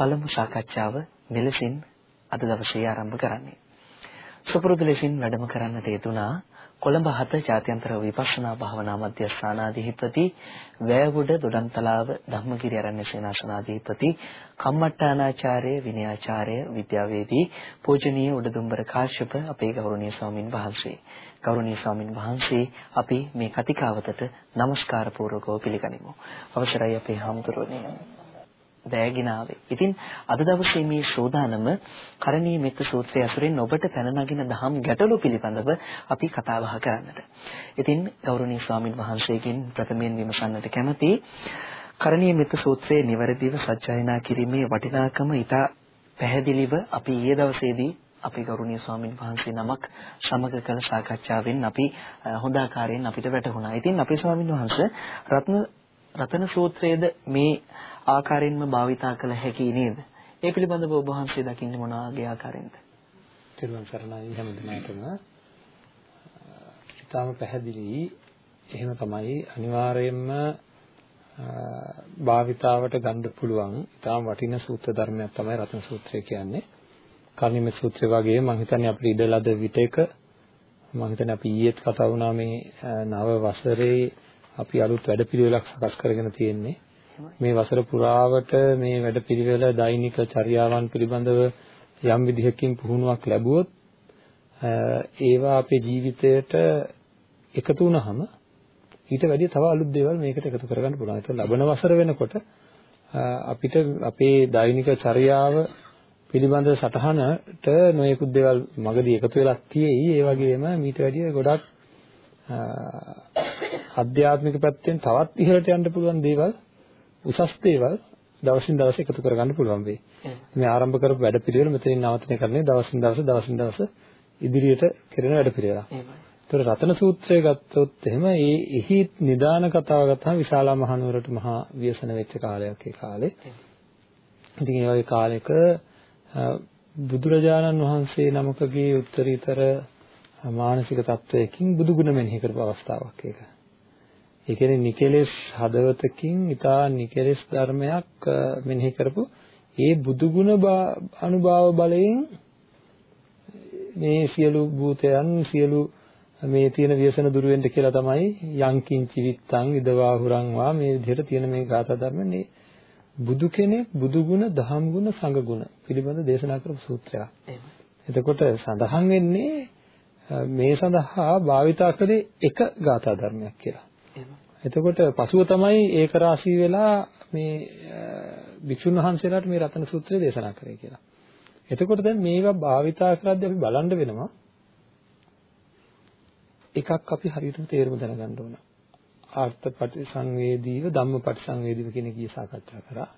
පළමු සාකච්ඡාව මෙලෙසින් අද දවසේ ආරම්භ කරන්නේ. සුපුරුදු ලෙසින් වැඩම කරන්නට යෙදුනා කොළඹ හත ජාත්‍යන්තර විපස්සනා භාවනා මධ්‍යස්ථානාධිපති වැයවුඩ දොඩන්තලාව ධම්මගිරි ආරණ්‍ය සේනාසනාධිපති කම්මට්ටානාචාර්ය විනයාචාර්ය විද්‍යාවේදී පූජනීය උඩදුම්බර කාශ්‍යප අපේ ගෞරවනීය ස්වාමින් වහන්සේ. ගෞරවනීය ස්වාමින් වහන්සේ අපි මේ කතිකාවතට নমස්කාර පූර්වකව පිළිගනිමු. අවසරයි අපේ හාමුදුරුවනේ. දෑගෙන ආවේ. ඉතින් අද දවසේ මේ ශෝදානම කරණීය මෙත්ත සූත්‍රය ඇසුරෙන් ඔබට පැන නගින දහම් ගැටලු පිළිබඳව අපි කතා බහ කරන්නට. ඉතින් ගෞරවනීය ස්වාමින් වහන්සේගෙන් ප්‍රථමයෙන් විමසන්නට කැමති කරණීය මෙත්ත සූත්‍රයේ නිවැරදිව සත්‍යයනා කිරීමේ වටිනාකම ඊට පැහැදිලිව අපි ඊයේ දවසේදී අපේ ගෞරවනීය ස්වාමින් වහන්සේ නමක් සමග කළ සාකච්ඡාවෙන් අපි හොඳ ආකාරයෙන් අපිට වැටහුණා. ඉතින් අපේ ස්වාමින් වහන්සේ රත්න රතන සූත්‍රයේද මේ ආකාරයෙන්ම භාවිතා කළ හැකි නේද? ඒ පිළිබඳව ඔබ වහන්සේ දකින්නේ මොන ආගේ ආකාරයෙන්ද? තිරුවන් සරණයි හැම දිනකටම. ඊටාම පැහැදිලි එහෙම තමයි අනිවාර්යයෙන්ම භාවිතාවට ගන්න පුළුවන් ඊටාම වටින සූත්‍ර ධර්මයක් තමයි රත්න සූත්‍රය කියන්නේ. කර්ණිමේ සූත්‍රය වගේ මම හිතන්නේ අපිට ඉඩ ලද විටක මම හිතන්නේ අපි ඊයේත් කතා වුණා මේ නව වසරේ අපි අලුත් වැඩපිළිවෙලක් සකස් කරගෙන තියෙන්නේ. මේ වසර පුරාවට මේ වැඩපිළිවෙල දෛනික චර්යාවන් පිළිබඳව යම් විදිහකින් පුහුණුවක් ලැබුවොත් ඒවා අපේ ජීවිතයට එකතු වුණාම ඊට වැඩිය තව අලුත් දේවල් මේකට එකතු කරගන්න පුළුවන්. ඒක ලබන වසර වෙනකොට අපිට අපේ දෛනික චර්යාව පිළිබඳ සටහනට නොයෙකුත් දේවල් මගදී එකතු වෙලා තියෙයි. ඒ වගේම ඊට වැඩිය ගොඩක් ආධ්‍යාත්මික පැත්තෙන් තවත් ඉහළට යන්න පුළුවන් දේවල් උසස් දේවල් දවසින් දවස එකතු කරගන්න පුළුවන් වෙයි. මේ ආරම්භ කරපු වැඩ පිළිවෙල මෙතනින් නවත්තන කරන්නේ දවසින් දවස දවසින් දවස ඉදිරියට කෙරෙන වැඩ පිළිවෙලක්. ඒතර රතන සූත්‍රය ගත්තොත් එහෙම ඒ එහි නිදාන කතාව ගත්තාම විශාලා මහනුවරට මහා ව්‍යසන වෙච්ච කාලයක් ඒ කාලේ. ඉතින් ඒ වගේ කාලෙක බුදුරජාණන් වහන්සේ නමකගේ උත්තරීතර මානසික තත්වයකින් බුදු ගුණ මෙනෙහි කරපු අවස්ථාවක් ඒක. ඒ කියන්නේ නිකලෙස් හදවතකින් ඊටා නිකලෙස් ධර්මයක් මෙනෙහි කරපු ඒ බුදු ගුණ අනුභව බලයෙන් මේ සියලු භූතයන් සියලු මේ තියෙන ව්‍යසන දුරු වෙන්න කියලා තමයි යංකින් චිවිත්තං ඉදවා හුරංවා මේ විදිහට තියෙන මේ ගාථා ධර්මනේ බුදු කෙනෙක් බුදු ගුණ දහම් ගුණ සංඝ ගුණ පිළිබඳ දේශනා කරපු සූත්‍රයක්. එතකොට සඳහන් වෙන්නේ මේ සඳහා භාවිතා කළේ එක ගාථා ධර්මයක් කියලා. එතකොට පසුව තමයි ඒක රාශී වෙලා මේ භික්ෂුන් වහන්සේලාට මේ රතන සූත්‍රය දේශනා කරේ කියලා. එතකොට දැන් මේවා භාවිතා කරද්දී අපි බලන්න වෙනවා එකක් අපි හරියටම තේරුම දැනගන්න ඕන. ආර්ථ පටිසංවේදීව ධම්ම පටිසංවේදීව කියන කී සාකච්ඡා කරා.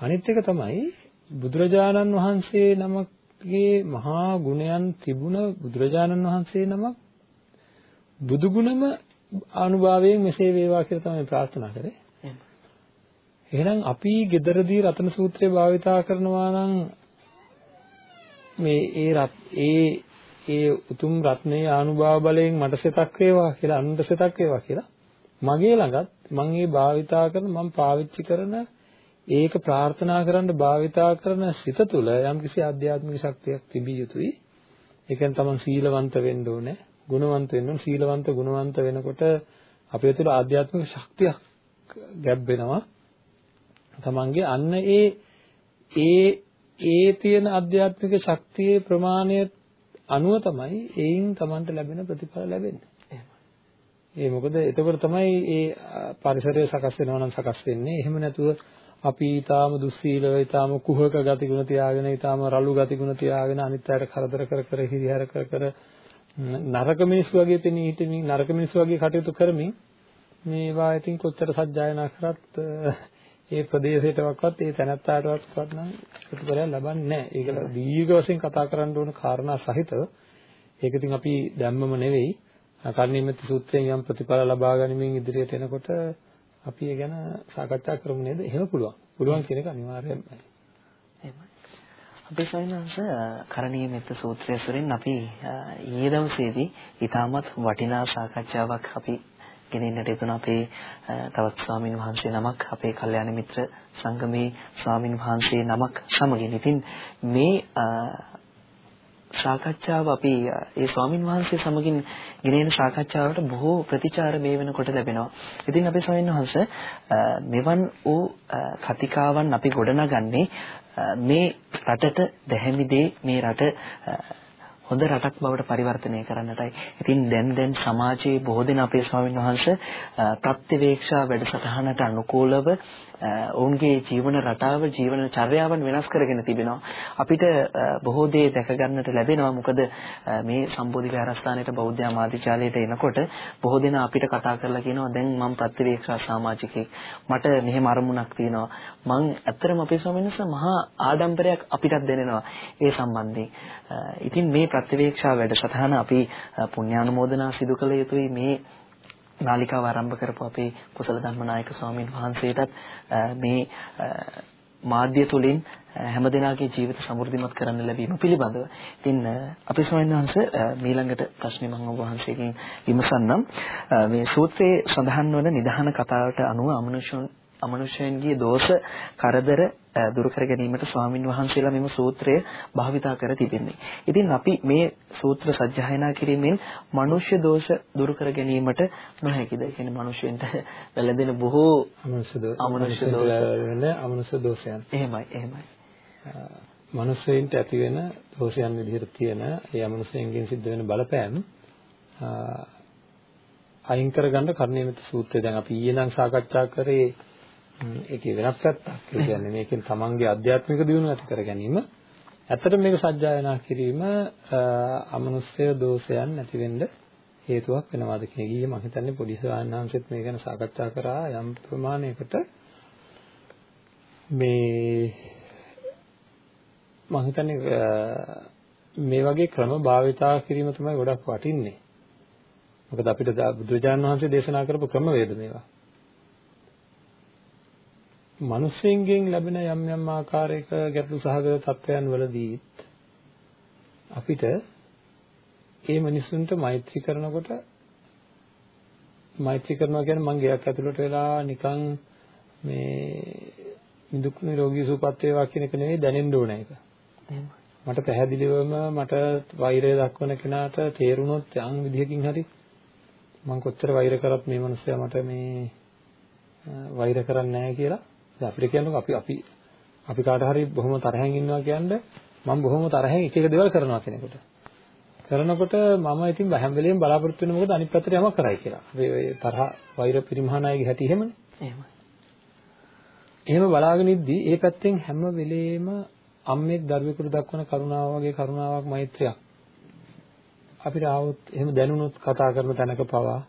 අනිත් එක තමයි බුදුරජාණන් වහන්සේ නමකගේ මහා ගුණයන් තිබුණ බුදුරජාණන් වහන්සේ නමක් බුදු ගුණම අනුභවයෙන් මෙසේ වේවා කියලා තමයි ප්‍රාර්ථනා කරේ. එහෙනම් අපි gederදී රතන සූත්‍රය භාවිතා කරනවා නම් මේ ඒ රත් ඒ ඒ උතුම් රත්නයේ ආනුභාව බලයෙන් මට සිතක් වේවා කියලා අනුන්ට සිතක් වේවා කියලා මගේ ළඟත් මම මේ භාවිතා කරන මම පාවිච්චි කරන ඒක ප්‍රාර්ථනා කරන්න භාවිතා කරන සිත තුළ යම්කිසි ආධ්‍යාත්මික ශක්තියක් තිබිය යුතුයි. ඒ කියන්නේ තමන් සීලවන්ත වෙන්න ඕනේ. ගුණවන්ත වෙන්න ඕන සීලවන්ත ගුණවන්ත වෙනකොට අපේ තුළ ආධ්‍යාත්මික ශක්තියක් ගැබ් වෙනවා තමන්ගේ අන්න ඒ ඒ ඒ තියෙන ආධ්‍යාත්මික ශක්තියේ ප්‍රමාණය අනුව තමයි ඒයින් තමන්ට ලැබෙන ප්‍රතිඵල ලැබෙන්නේ. ඒ මොකද එතකොට තමයි ඒ පරිසරය සකස් වෙනවා නම් සකස් වෙන්නේ. එහෙම නැතුව අපි ඊටාම දුස්සීලව ඊටාම කුහක ගතිගුණ තියාගෙන ඊටාම රළු ගතිගුණ තියාගෙන අනිත් අයට කරදර කර කර හිරිහැර කර කර නරක මිනිස්සු වගේ පෙනී හිටමින් නරක මිනිස්සු වගේ කටයුතු කරමින් මේවා ඉතින් කොච්චර සජ්ජායනා කරත් ඒ ප්‍රදේශයටවත් ඒ තැනත්තාටවත් නම් ප්‍රතිඵලයක් ලබන්නේ නැහැ. ඒක දීර්ඝ වශයෙන් කතා කරන්න ඕන කාරණා සහිතව ඒක ඉතින් අපි දැම්මම නෙවෙයි කර්ණීයමෙත් සූත්‍රයෙන් යම් ප්‍රතිඵල ලබා ගැනීමෙන් ඉදිරියට එනකොට අපි ඒ ගැන සාකච්ඡා කරමු නේද? එහෙම පුළුවන්. පුළුවන් කියන එක අනිවාර්යයෙන්මයි. එහෙමයි. අපේ සවිනාංශ කරණීය මෙත්ත සූත්‍රය සුරින් අපි ඊයේ දවසේදී ඊටමත් වටිනා සාකච්ඡාවක් අපි ගෙනෙන්නට යතුන අපේ තවත් ස්වාමින් වහන්සේ නමක් අපේ කල්යාණ මිත්‍ර සංගමේ ස්වාමින් වහන්සේ නමක් සමගින්. ඉතින් මේ සාකච්ඡාව අපි ඒ ස්වාමින් වහන්සේ සමගින් ගෙනෙන සාකච්ඡාවට බොහෝ ප්‍රතිචාර මේ වෙනකොට ලැබෙනවා. ඉතින් අපේ ස්වාමින් වහන්සේ මෙවන් වූ කතිකාවන් අපි ගොඩනගන්නේ මේ රටට දැහැමි දේ මේ රට හොඳ රටක් බවට පරිවර්තනය කරන්නටයි. ඉතින් දැන් දැන් සමාජයේ බොහෝ දෙනා අපේ ස්වාමීන් වහන්සේ ප්‍රත්‍යවේක්ෂා වැඩසටහනට අනුකූලව ඔවුන්ගේ ජීවන රටාව ජීවන චර්යාවන් වෙනස් කරගෙන තිබෙනවා. අපිට බොහෝ දේ දැක ගන්නට ලැබෙනවා. මොකද මේ සම්බෝධි විහාරස්ථානයේ බෞද්ධ ආමාත්‍යාලයට එනකොට බොහෝ දෙනා අපිට කතා කරලා කියනවා දැන් මම ප්‍රත්‍යවේක්ෂා සමාජිකයෙක්. මට මෙහෙම අරමුණක් තියෙනවා. මං ඇත්තටම අපේ ස්වාමීන් වහන්සේ මහා ආඩම්බරයක් අපිටත් දෙනවා ඒ සම්බන්ධයෙන්. ඉතින් මේ ප්‍රතිවේක්ෂා වැඩසටහන අපි පුණ්‍යානුමෝදනා සිදු කළ යුතුයි මේ නාලිකාව ආරම්භ කරපු අපේ කුසල ධර්මනායක ස්වාමීන් වහන්සේටත් මේ මාධ්‍ය තුලින් හැම දිනාගේ ජීවිත සමෘද්ධිමත් කරන්න ලැබීම පිළිබඳව. ඉතින් අපේ ස්වාමීන් වහන්සේ මීළඟට ප්‍රශ්නේ මම ඔබ වහන්සේගෙන් විමසන්නම්. මේ සූත්‍රයේ සඳහන් වන නිධාන කතාවට අනුව අමනුෂ්‍යයන් අමනුෂ්‍යයන්ගේ දෝෂ කරදර දුරු කර ගැනීමට ස්වාමින් වහන්සේලා මෙම සූත්‍රය භාවිතා කර තිබෙන්නේ. ඉතින් අපි මේ සූත්‍ර සජ්ජායනා කිරීමෙන් මනුෂ්‍ය දෝෂ දුරු කර ගැනීමට නොහැකිද? ඒ කියන්නේ මනුෂ්‍යයන්ට වැළඳෙන බොහෝ අමනුෂ්‍ය දෝෂ අමනුෂ්‍ය දෝෂ අමනුෂ්‍ය දෝෂයන්. එහෙමයි එහෙමයි. මනුෂ්‍යයින්ට ඇති වෙන දෝෂයන් විදිහට තියෙන ඒ අමනුෂ්‍යයන්ගෙන් සිද්ධ වෙන බලපෑම් අයින් කරගන්න කර්ණීයමෙත සූත්‍රය දැන් අපි ඊයේ නම් සාකච්ඡා කරේ ඒකේ වෙනස් පැත්තක්. ඒ කියන්නේ මේකෙන් තමන්ගේ ආධ්‍යාත්මික දියුණුව ඇති කර ගැනීම. ඇත්තට මේක සත්‍යයනා කිරීම අමනුෂ්‍ය දෝෂයන් නැති වෙන්න හේතුවක් වෙනවාද කියන ගියේ මම හිතන්නේ පොඩි සාහනංශෙත් මේ ගැන සාකච්ඡා කරා යම් ප්‍රමාණයකට මේ මම හිතන්නේ මේ වගේ ක්‍රම භාවිතා කිරීම තමයි ගොඩක් වටින්නේ. මොකද අපිට බුදුරජාණන් වහන්සේ දේශනා කරපු ක්‍රමවේද මේවා. මිනිස්සෙන්ගෙන් ලැබෙන යම් යම් ආකාරයක ගැටලු සහගත තත්වයන් වලදීත් අපිට ඒ මිනිසුන්ට මෛත්‍රී කරනකොට මෛත්‍රී කරනවා කියන්නේ මං ගයක් ඇතුළට වෙලා නිකන් මේ දුක් නිරෝගී සුවපත් වේවා කියන එක නෙවෙයි දැනෙන්න ඕන එක. මට පැහැදිලිවම මට වෛරය දක්වන කෙනාට තේරුණොත් යම් විදිහකින් හරි මං කොච්චර වෛර කරත් මේ මිනිස්සයා මට මේ වෛර කරන්නේ නැහැ කියලා අපිට කියන්නකො අපි අපි අපි කාට හරි බොහොම තරහෙන් ඉන්නවා කියන්නේ මම බොහොම තරහෙන් එක එක දේවල් කරනවා කෙනෙකුට. කරනකොට මම ඉතින් හැම වෙලෙම බලාපොරොත්තු වෙන මොකද අනිත් පැත්තට යමක් කරයි කියලා. අපි ඔය තරහ වෛර පරිමහන අයගේ හැටි එහෙමනේ. එහෙමයි. එහෙම බලාගෙන ඉද්දි ඒ පැත්තෙන් හැම වෙලෙම අම්මෙක් දරුවෙකුට දක්වන කරුණාව වගේ කරුණාවක් මෛත්‍රියක් අපිට ආවොත් එහෙම දැනුනොත් කතා කරන තැනක පවා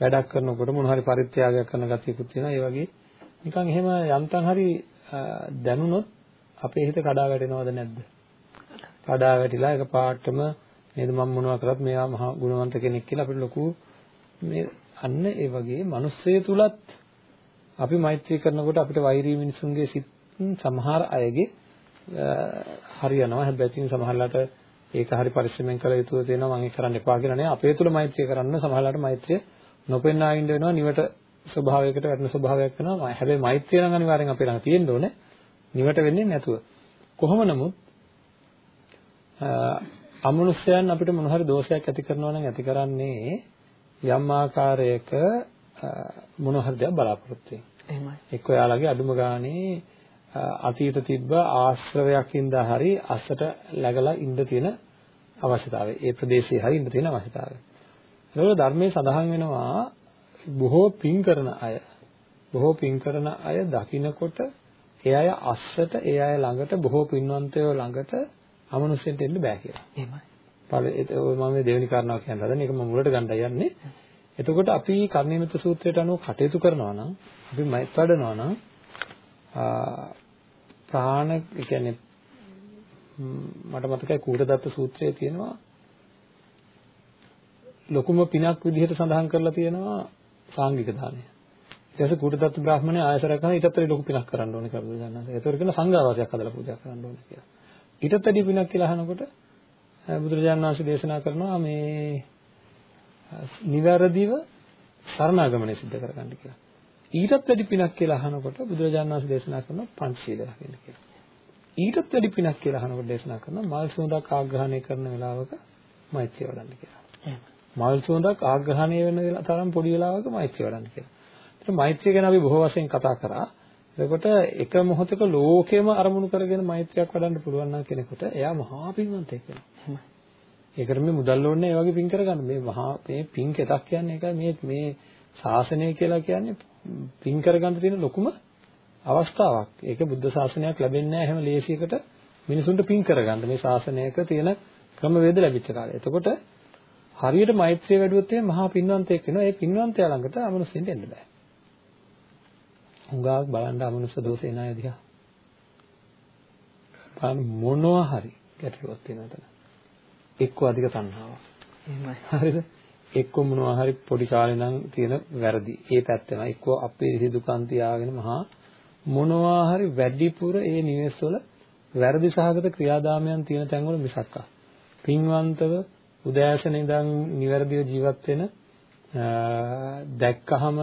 වැඩක් කරනකොට මොන හරි පරිත්‍යාගයක් කරන ගතියකුත් තියෙනවා. ඒ වගේ නිකන් එහෙම යන්තම් හරි දැනුනොත් අපේ හිත කඩා වැටෙනවද නැද්ද? කඩා වැටිලා එක පාටම නේද මම මොනවා කරත් මේවා මහා ගුණවන්ත කෙනෙක් කියලා අපිට ලොකු මේ අන්න ඒ වගේ මිනිස්සය තුලත් අපි මෛත්‍රී කරනකොට අපිට වෛරී මිනිසුන්ගේ සිත් සමහර අයගේ හරියනවා. හැබැයි ඉතින් සමහරලාට ඒක හරි පරිස්සමෙන් කළ යුතු වෙනවා මම ඒක කරන්න එපා කියලා නෑ. අපේ තුල මෛත්‍රිය කරන්න සමහරලාට මෛත්‍රිය නොපෙන්නා ඉන්න වෙනවා. නිවට ස්වභාවයකට වැටෙන ස්වභාවයක් වෙනවා. හැබැයි මෛත්‍රිය නම් අනිවාර්යෙන් අපේ ළඟ තියෙන්න ඕනේ. නිවට වෙන්නේ නැතුව. කොහොම නමුත් අමනුෂ්‍යයන් අපිට මොන හරි දෝෂයක් ඇති කරනවා නම් ඇති කරන්නේ යම් ආකාරයක මොන හරි දෙයක් බලාපොරොත්තු වෙන. එහෙමයි. එක්ක ඔයාලගේ අඩුම ගානේ අතීත තිබ්බ ආශ්‍රවයකින්ද හරි අසට läගලා ඉන්න තියෙන අවශ්‍යතාවය. ඒ ප්‍රදේශයේ හරි ඉන්න තියෙන අවශ්‍යතාවය. ඒකවල ධර්මයේ සඳහන් වෙනවා බොහෝ පින් කරන අය බොහෝ පින් කරන අය දකින්නකොට ඒ අය අස්සට ඒ අය ළඟට බොහෝ පින්වන්තයෝ ළඟට අමනුෂ්‍යෙන්ට එන්න බෑ කියලා. එහෙමයි. පළවෙනි මම මේ දෙවෙනි කාරණාව කියන්න හදන්නේ. ඒක මම මුලට ගන්නයි යන්නේ. එතකොට අපි කර්ණීයමිත සූත්‍රයට අනුව කටයුතු කරනවා නම් අපි මෛත් වඩනවා නම් ප්‍රාණ කියන්නේ මට මතකයි කූටදත්ත සූත්‍රයේ තියෙනවා ලොකුම පිනක් විදිහට සඳහන් කරලා තියෙනවා සාංගික දානය. ඊට පස්සේ කූටදත්ත බ්‍රාහ්මණය ආයසරයක් කරන ඊටත් වැඩි ලොකු පිනක් කරන්න ඕනේ කියලා බුදුසසුන. ඒතකොට කියන සංඝාවාසයක් හදලා පූජා කරන්න ඕනේ කියලා. ඊටත් වැඩි පිනක් කියලා අහනකොට බුදුරජාණන් වහන්සේ දේශනා කරනවා මේ නිවැරදිව සරණාගමනය සිද්ධ කරගන්න කියලා. ඊටත් වැඩි පිනක් කියලා අහනකොට බුදුරජාණන් වහන්සේ දේශනා කරනවා පංචශීල රකින්න කියලා. ඊටත් වැඩි පිනක් කියලා අහනකොට දේශනා කරනවා මල් සුවඳක් ආග්‍රහණය කරන වෙලාවක මෛත්‍රිය වඩන්න කියලා. මල් සුවඳක් ආග්‍රහණය වෙන තරම් පොඩි වෙලාවක මෛත්‍රිය වඩන්න කියලා. ඒත් මෛත්‍රිය ගැන අපි බොහෝ වශයෙන් කතා කරා. එතකොට එක මොහොතක ලෝකෙම අරමුණු කරගෙන මෛත්‍රියක් වඩන්න පුළුවන් නම් කෙනෙකුට එයා මහා පින්වන්තයෙක් වෙනවා. ඒකට මේ මුදල් ඕනේ ඒ වගේ පින් කරගන්න. මේ මහා මේ පින් කෙතක් කියන්නේ ඒකයි මේ මේ ශාසනය කියලා කියන්නේ පින් කරගන්න තියෙන ලොකුම අවස්ථාවක්. ඒක බුද්ධ ශාසනයක් ලැබෙන්නේ නැහැ එහෙම ලේසියකට මිනිසුන්ට පින් කරගන්න. මේ ශාසනයක තියෙන ක්‍රමවේද ලැබිච්ච කාලේ. එතකොට හරියට මෛත්‍රිය වැඩුවොත් එහෙනම් මහා පින්වන්තයෙක් වෙනවා. ඒ පින්වන්තයා ළඟට අමනුෂ්‍යෙන්ට එන්න බෑ. හුඟක් බලන්න අමනුෂ්‍ය දෝෂේ නෑ දිහා. බලන්න මොනවා හරි ගැටලුවක් තියෙනවා එතන. එක්ක අධික තණ්හාවක්. එහෙමයි. හරිද? එක්ක මොනවා හරි පොඩි කාලේ නම් තියෙන වැරදි. ඒ පැත්තම එක්ක අපේ සිදුකම් තියාගෙන මහා මොනවා හරි වැඩිපුර ඒ නිවෙස් වල වැරදි සහගත ක්‍රියාදාමයන් තියෙන තැන්වල මිසක්කා. පින්වන්තව උදෑසන ඉඳන් නිවැරදිව ජීවත් වෙන දැක්කහම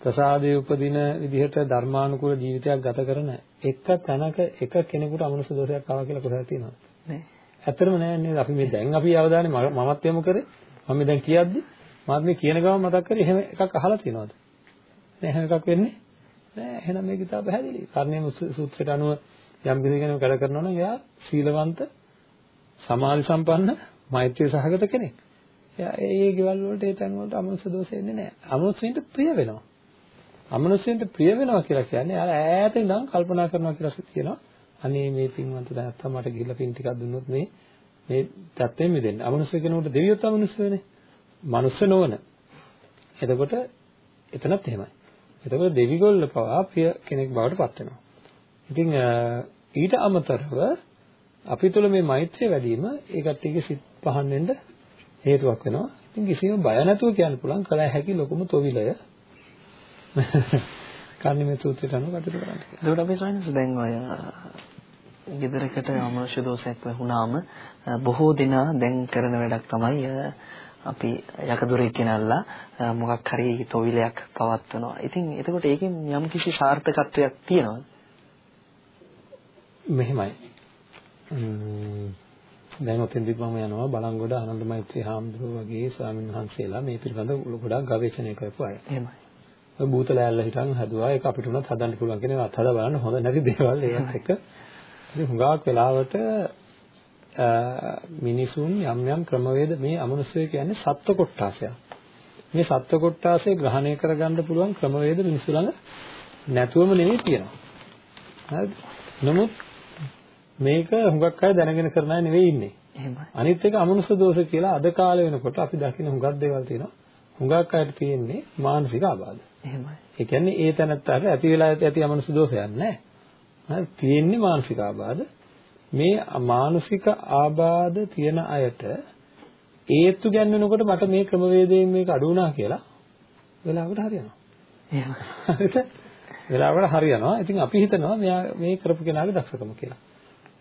ප්‍රසාදයේ උපදින විදිහට ධර්මානුකූල ජීවිතයක් ගත කරන එක තැනක එක කෙනෙකුට අමනුෂ්‍ය දෝෂයක් ආවා කියලා කොහෙද තියෙනවද? නෑ. ඇත්තටම නෑ නේද? අපි මේ දැන් අපි අවධානය මමත් යොමු කරේ. මම දැන් කියද්දි මාත් මේ කියන ගමන් මතක් කරේ එහෙම එකක් අහලා තියෙනවද? නෑ එහෙම එකක් වෙන්නේ නෑ. එහෙනම් මේක ඉතාල පැහැදිලි. කර්ණීය සූත්‍රයට අනුව යම් කෙනෙක් වැඩ කරනවා නම් එයා සීලවන්ත, සමාධි සම්පන්න, මෛත්‍රී සහගත කෙනෙක්. එයා ඒ ගෙවල් වලට ඒ තැන් වලට අමනුෂ්‍ය දෝෂ එන්නේ නෑ. අමනුෂ්‍යයින්ට ප්‍රිය වෙනවා. අමනුෂ්‍යයින්ට ප්‍රිය වෙනවා කියලා කියන්නේ අර ඈත ඉඳන් කල්පනා කරනවා කියලා කියනවා. අනේ මේ පින්වන්ත දැනත්තා මට ගිහිල්ලා පින් ටිකක් දුන්නොත් මේ මේ தත්යෙන් මිදෙන්න. අමනුෂ්‍ය කෙනෙකුට දෙවියොත් අමනුෂ්‍ය වෙන්නේ. මනුෂ්‍ය නොවන. එතකොට එතනත් එහෙමයි. එතකොට දෙවිගොල්ල පවා ප්‍රිය කෙනෙක් බවට පත් වෙනවා. ඉතින් ඊට අමතරව අපි තුල මේ මෛත්‍රිය වැඩි වීම ඒ කට්ටියගේ සිත් පහන් වෙන්න හේතුවක් වෙනවා. ඉතින් කිසිම බය නැතුව කියන්න පුළුවන් කල හැකි ලොකුම තොවිලය. කර්ණිමේ සූත්‍රයට අනුව කටයුතු කරන්න. ඒකට අපි සයන්ස් දැන් ඔය ගෙදරකට අමනුෂ්‍ය දෝෂයක් වුණාම බොහෝ දෙනා දැන් කරන වැඩක් තමයි අපි යකදුරේ කෙනල්ලා මොකක් හරි තොවිලයක් පවත්වනවා. ඉතින් එතකොට ඒකෙන් යම් කිසි සාර්ථකත්වයක් තියෙනවද? මෙහෙමයි. දැන් ඔතෙන්දිත් මම යනවා බලංගොඩ ආනන්ද මෛත්‍රී හාමුදුරුවෝ වගේ ස්වාමීන් වහන්සේලා මේ පිළිබඳව ගොඩාක් ගවේෂණය කරපු අය. එහෙමයි. ඔය බූත ලෑල්ල හිටන් හදුවා ඒක අපිට උනත් හදන්න පුළුවන් කියන ඒවා අත්හදා බලන්න හොඳ නැති දේවල් ඒවත් එක. ඉතින් හුඟක් වෙලාවට මිනිසුන් යම් යම් ක්‍රමවේද මේ අමනුෂ්‍යය කියන්නේ සත්ව කොට්ටාසයක්. මේ සත්ව කොට්ටාසය ග්‍රහණය කරගන්න පුළුවන් ක්‍රමවේද මිනිස්සු ළඟ නැතුවම නෙවෙයි තියෙනවා. හරිද? නමුත් මේක හුඟක් අය දැනගෙන කරන අය නෙවෙයි ඉන්නේ. එහෙමයි. අනිත් එක අමනුෂ්‍ය දෝෂ කියලා අද කාලේ වෙනකොට අපි දකින හුඟක් දේවල් තියෙනවා. හුඟක් අයට තියෙන්නේ මානසික ආබාධ. එහෙමයි. ඒ කියන්නේ ඒ තැනත්තාට ඇති වෙලා ඇති අමනුෂ්‍ය දෝෂයක් නැහැ. හරි තියෙන්නේ මානසික ආබාධ. මේ මානසික ආබාධ තියෙන අයට ඒත්තු ගැන්වෙනකොට මට මේ ක්‍රමවේදයෙන් මේක අඩු වුණා කියලා වෙලාවකට හරියනවා. එහෙමයි. වෙලාවකට හරියනවා. ඉතින් අපි හිතනවා මෙයා මේ කරපු කෙනාගේ දක්ෂකම කියලා.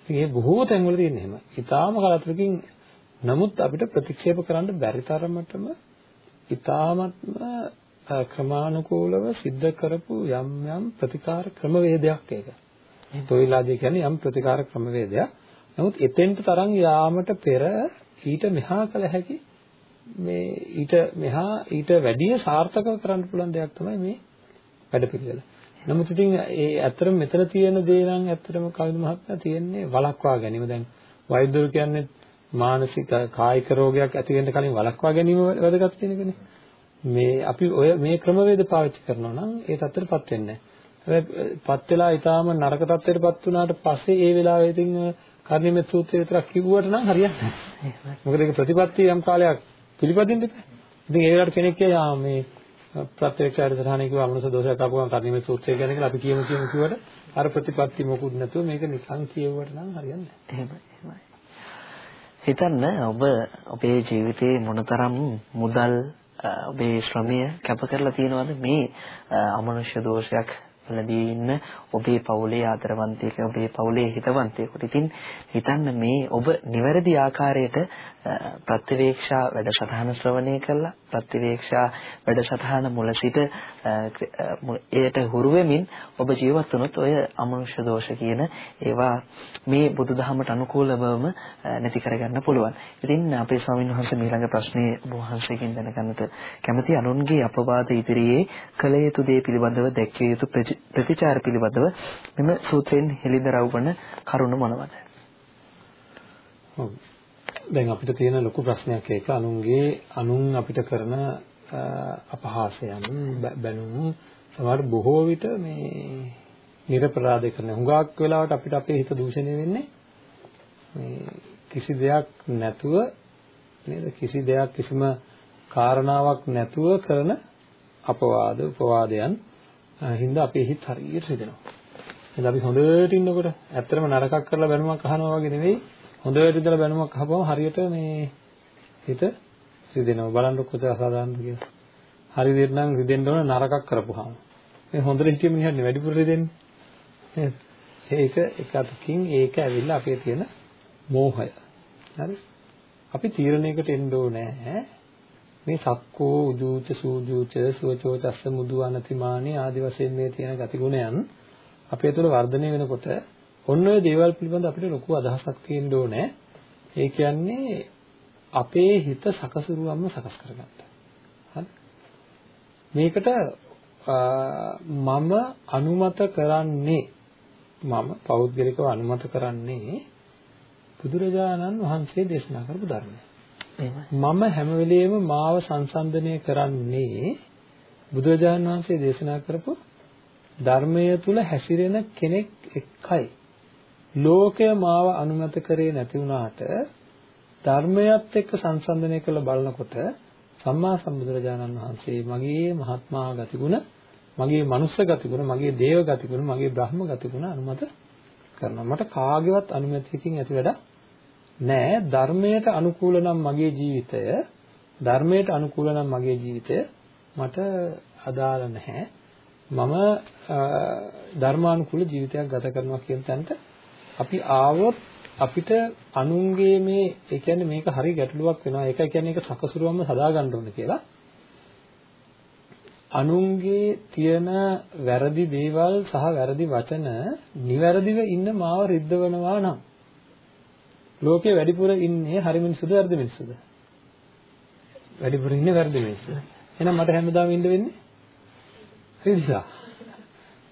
ඉතින් ඒ බොහෝ තැන්වල තියෙන එහෙම. ඊටාම කලතුරකින් නමුත් අපිට ප්‍රතික්ෂේප කරන්න බැරි තරමටම ඊටාමත්ම ක්‍රමානුකූලව සිද්ධ කරපු යම් යම් ප්‍රතිකාර ක්‍රමවේදයක් ඒක. තොইলාදී කියන්නේ යම් ප්‍රතිකාර ක්‍රමවේදයක්. නමුත් එතෙන්ට තරම් යාමට පෙර ඊට මෙහා කළ හැකි මේ ඊට මෙහා ඊට වැඩිය සාර්ථකව කරන්න පුළුවන් දෙයක් තමයි මේ වැඩපිළිවෙල. නමුත් ඉතින් ඒ ඇත්තටම මෙතන තියෙන දේ නම් ඇත්තටම කවිද මහත්මයා තියෙන්නේ වළක්වා ගැනීම. දැන් වෛද්‍යවරු කියන්නේ මානසික කායික රෝගයක් ඇති වෙන්න කලින් වළක්වා ගැනීම වැදගත් කියන එකනේ. මේ අපි ඔය මේ ක්‍රමවේද පාවිච්චි කරනවා නම් ඒ තත්ත්වයටපත් වෙන්නේ නැහැ. පත් වෙලා ඊටාම නරක තත්ත්වයටපත් වුණාට පස්සේ ඒ වෙලාවේ ඉතින් කර්ණිමෙත් සූත්‍රය විතරක් කිව්වට නම් හරියන්නේ නැහැ. මොකද ඒක ප්‍රතිපත්තිය යම් කාලයක් පිළිපදින්න ඉතින් ඒ වෙලාවට කෙනෙක් කියනවා මේ ප්‍රත්‍යක්ෂ අධිධානය කිව්ව අමනුෂ දෝෂයක් ආපු ගමන් කර්ණිමේ සූත්‍රය ගැන කියලා අපි කියමු කියමු කිව්වට අර ප්‍රතිපත්ති මොකුත් නැතුව මේක නිකන් කියවුවට නම් හරියන්නේ නැහැ. එහෙමයි එහෙමයි. හිතන්න ඔබ ඔබේ ජීවිතේ මොනතරම් මුදල් ඔබේ ශ්‍රමය කැප කරලා තියෙනවද මේ අමනුෂ්‍ය දෝෂයක් වලදී ඉන්න ඔබේ පවුලේ ආදරවන්තයෙක් ඔබේ පවුලේ හිතවන්තයෙකුට. ඉතින් හිතන්න මේ ඔබ නිවැරදි ආකාරයට ප්‍රතිවේක්ෂා වැඩසටහන ශ්‍රවණය කළා. ප්‍රතිවේක්ෂා වැඩසටහන මුල සිට එයට හුරු වෙමින් ඔබ ජීවත් වුණොත් ඔය අමනුෂ්‍ය දෝෂ කියන ඒවා මේ බුදුදහමට අනුකූලවම නැති කරගන්න පුළුවන්. ඉතින් අපේ ස්වාමීන් වහන්සේ ඊළඟ ප්‍රශ්නේ ඔබ වහන්සේගෙන් දැනගන්නට කැමති අනුන්ගේ අපවාද ඉදිරියේ කළ යුතු දේ පිළිබඳව දැක්විය යුතු ප්‍රතිචාර පිළිබඳව මෙම සූත්‍රයෙන් හෙළිදරව් වන කරුණ මොනවාද? ඔව්. දැන් අපිට තියෙන ලොකු ප්‍රශ්නයක් ඒක අනුන්ගේ අනුන් අපිට කරන අපහාසයන් බැනුම් සමහර බොහෝ විට මේ නිර්පරාධ කරන හුඟක් වෙලාවට අපිට අපේ හිත දූෂණය වෙන්නේ මේ කිසි දෙයක් නැතුව නේද කිසි දෙයක් කිසිම කාරණාවක් නැතුව කරන අපවාද උපවාදයන් හින්දා අපේ හිත හරියට රිදෙනවා. එහෙනම් අපි හොඳට ඉන්නකොට ඇත්තටම නරකක් කරලා බැනුමක් අහනවා වගේ නෙවෙයි හොඳට ඉඳලා බැනුමක් අහපුවම හරියට මේ හිත රිදෙනවා. බලන්න කොච්චර අසාධාරණද කියලා. හරි විදිහට නම් රිදෙන්න ඕන නරකක් කරපුවාම. මේ හොඳට හිටිය මිනිහන්නේ වැඩිපුර රිදෙන්නේ. නේද? ඒක එක අතකින් ඒක ඇවිල්ලා අපේ තියෙන මෝහය. හරි? අපි තීරණයකට එන්න ඕනේ මේ සක්කෝ උජූච සූජූච සුවචෝ චස්ස මුදු අනතිමානී ආදි වශයෙන් මේ තියෙන ගතිගුණයන් අපේ තුළ වර්ධනය වෙනකොට ඔන්න ඔය දේවල් පිළිබඳ අපිට ලොකු අදහසක් තියෙන්න ඕනේ. ඒ කියන්නේ අපේ හිත සකසුරුවම්ම සකස් කරගන්න. හරි? මේකට මම අනුමත කරන්නේ මම පෞද්ගලිකව අනුමත කරන්නේ බුදුරජාණන් වහන්සේ දේශනා කරපු ධර්මය. මම හැම වෙලෙම මාව සංසන්දනය කරන්නේ බුදුරජාණන් වහන්සේ දේශනා කරපු ධර්මය තුල හැසිරෙන කෙනෙක් එක්කයි. ලෝකය මාව අනුමත කරේ නැති වුණාට ධර්මයත් එක්ක සංසන්දනය කරලා බලනකොට සම්මා සම්බුදුරජාණන් වහන්සේ මගේ මහත්මා ගතිගුණ මගේ මනුස්ස ගතිගුණ මගේ දේව ගතිගුණ මගේ බ්‍රහ්ම ගතිගුණ අනුමත කරනවා. මට කාගේවත් අනුමැතියකින් ඇති වැඩක් නෑ. ධර්මයට අනුකූල නම් මගේ ජීවිතය ධර්මයට අනුකූල නම් මගේ ජීවිතය මට අදාළ නැහැ. මම ධර්මානුකූල ජීවිතයක් ගත කරනවා කියන තැනට අපි ආවොත් අපිට අනුන්ගේ මේ ඒ කියන්නේ මේක හරි ගැටලුවක් වෙනවා ඒක කියන්නේ ඒක සකසුරුවම්ම සදා ගන්න ඕන කියලා අනුන්ගේ තියෙන වැරදි දේවල් සහ වැරදි වචන නිවැරදිව ඉන්න මාව රිද්දවනවා නම් ලෝකේ වැඩිපුර ඉන්නේ හරි මිනිස්සුද වැරදි මිනිස්සුද? වැඩිපුර ඉන්නේ වැරදි මිනිස්සු. එහෙනම් මට හැමදාම ඉන්න වෙන්නේ රිදිසා.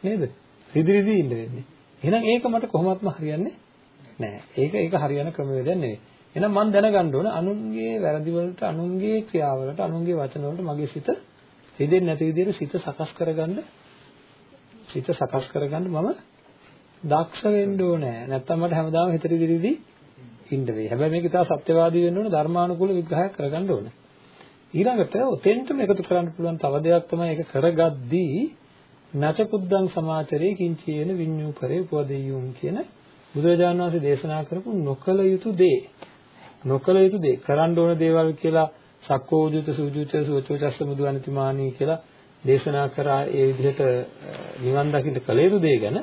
නේද? රිදි රිදි ඉන්න වෙන්නේ. එහෙනම් ඒක මට කොහොමත්ම හරියන්නේ නැහැ. ඒක ඒක හරියන ක්‍රමවේදයක් නෙවෙයි. එහෙනම් මම දැනගන්න ඕන අනුන්ගේ වැරදි වලට, අනුන්ගේ ක්‍රියාවලට, අනුන්ගේ වචන වලට මගේ සිත රිදෙන්නේ නැති විදිහට සිත සකස් කරගන්න සිත සකස් කරගන්න මම දක්ෂ වෙන්න ඕනේ. නැත්තම් මට හැමදාම හිත රිදි රිදි ඉන්න වෙයි. හැබැයි මේක ඉතා සත්‍යවාදී වෙන්න ඕන ධර්මානුකූල විග්‍රහයක් කරගන්න ඕන. ඊළඟට ඔතෙන්ටම එකතු කරන්න පුළුවන් තව දෙයක් තමයි ඒක කරගද්දී නචකුද්දං සමාචරේ කිංචේන විඤ්ඤූපරේ උපදෙය්‍යුම් කියන බුදුරජාණන් වහන්සේ දේශනා කරපු නොකල යුතු දේ. නොකල යුතු දේ කරන්න ඕන දේවල් කියලා සක්කෝජුත සූජුත සුවචෝචස්ස මුදු අනතිමානී කියලා දේශනා කරා ඒ විදිහට නිවන් දකින්න කල යුතු දේ ගැන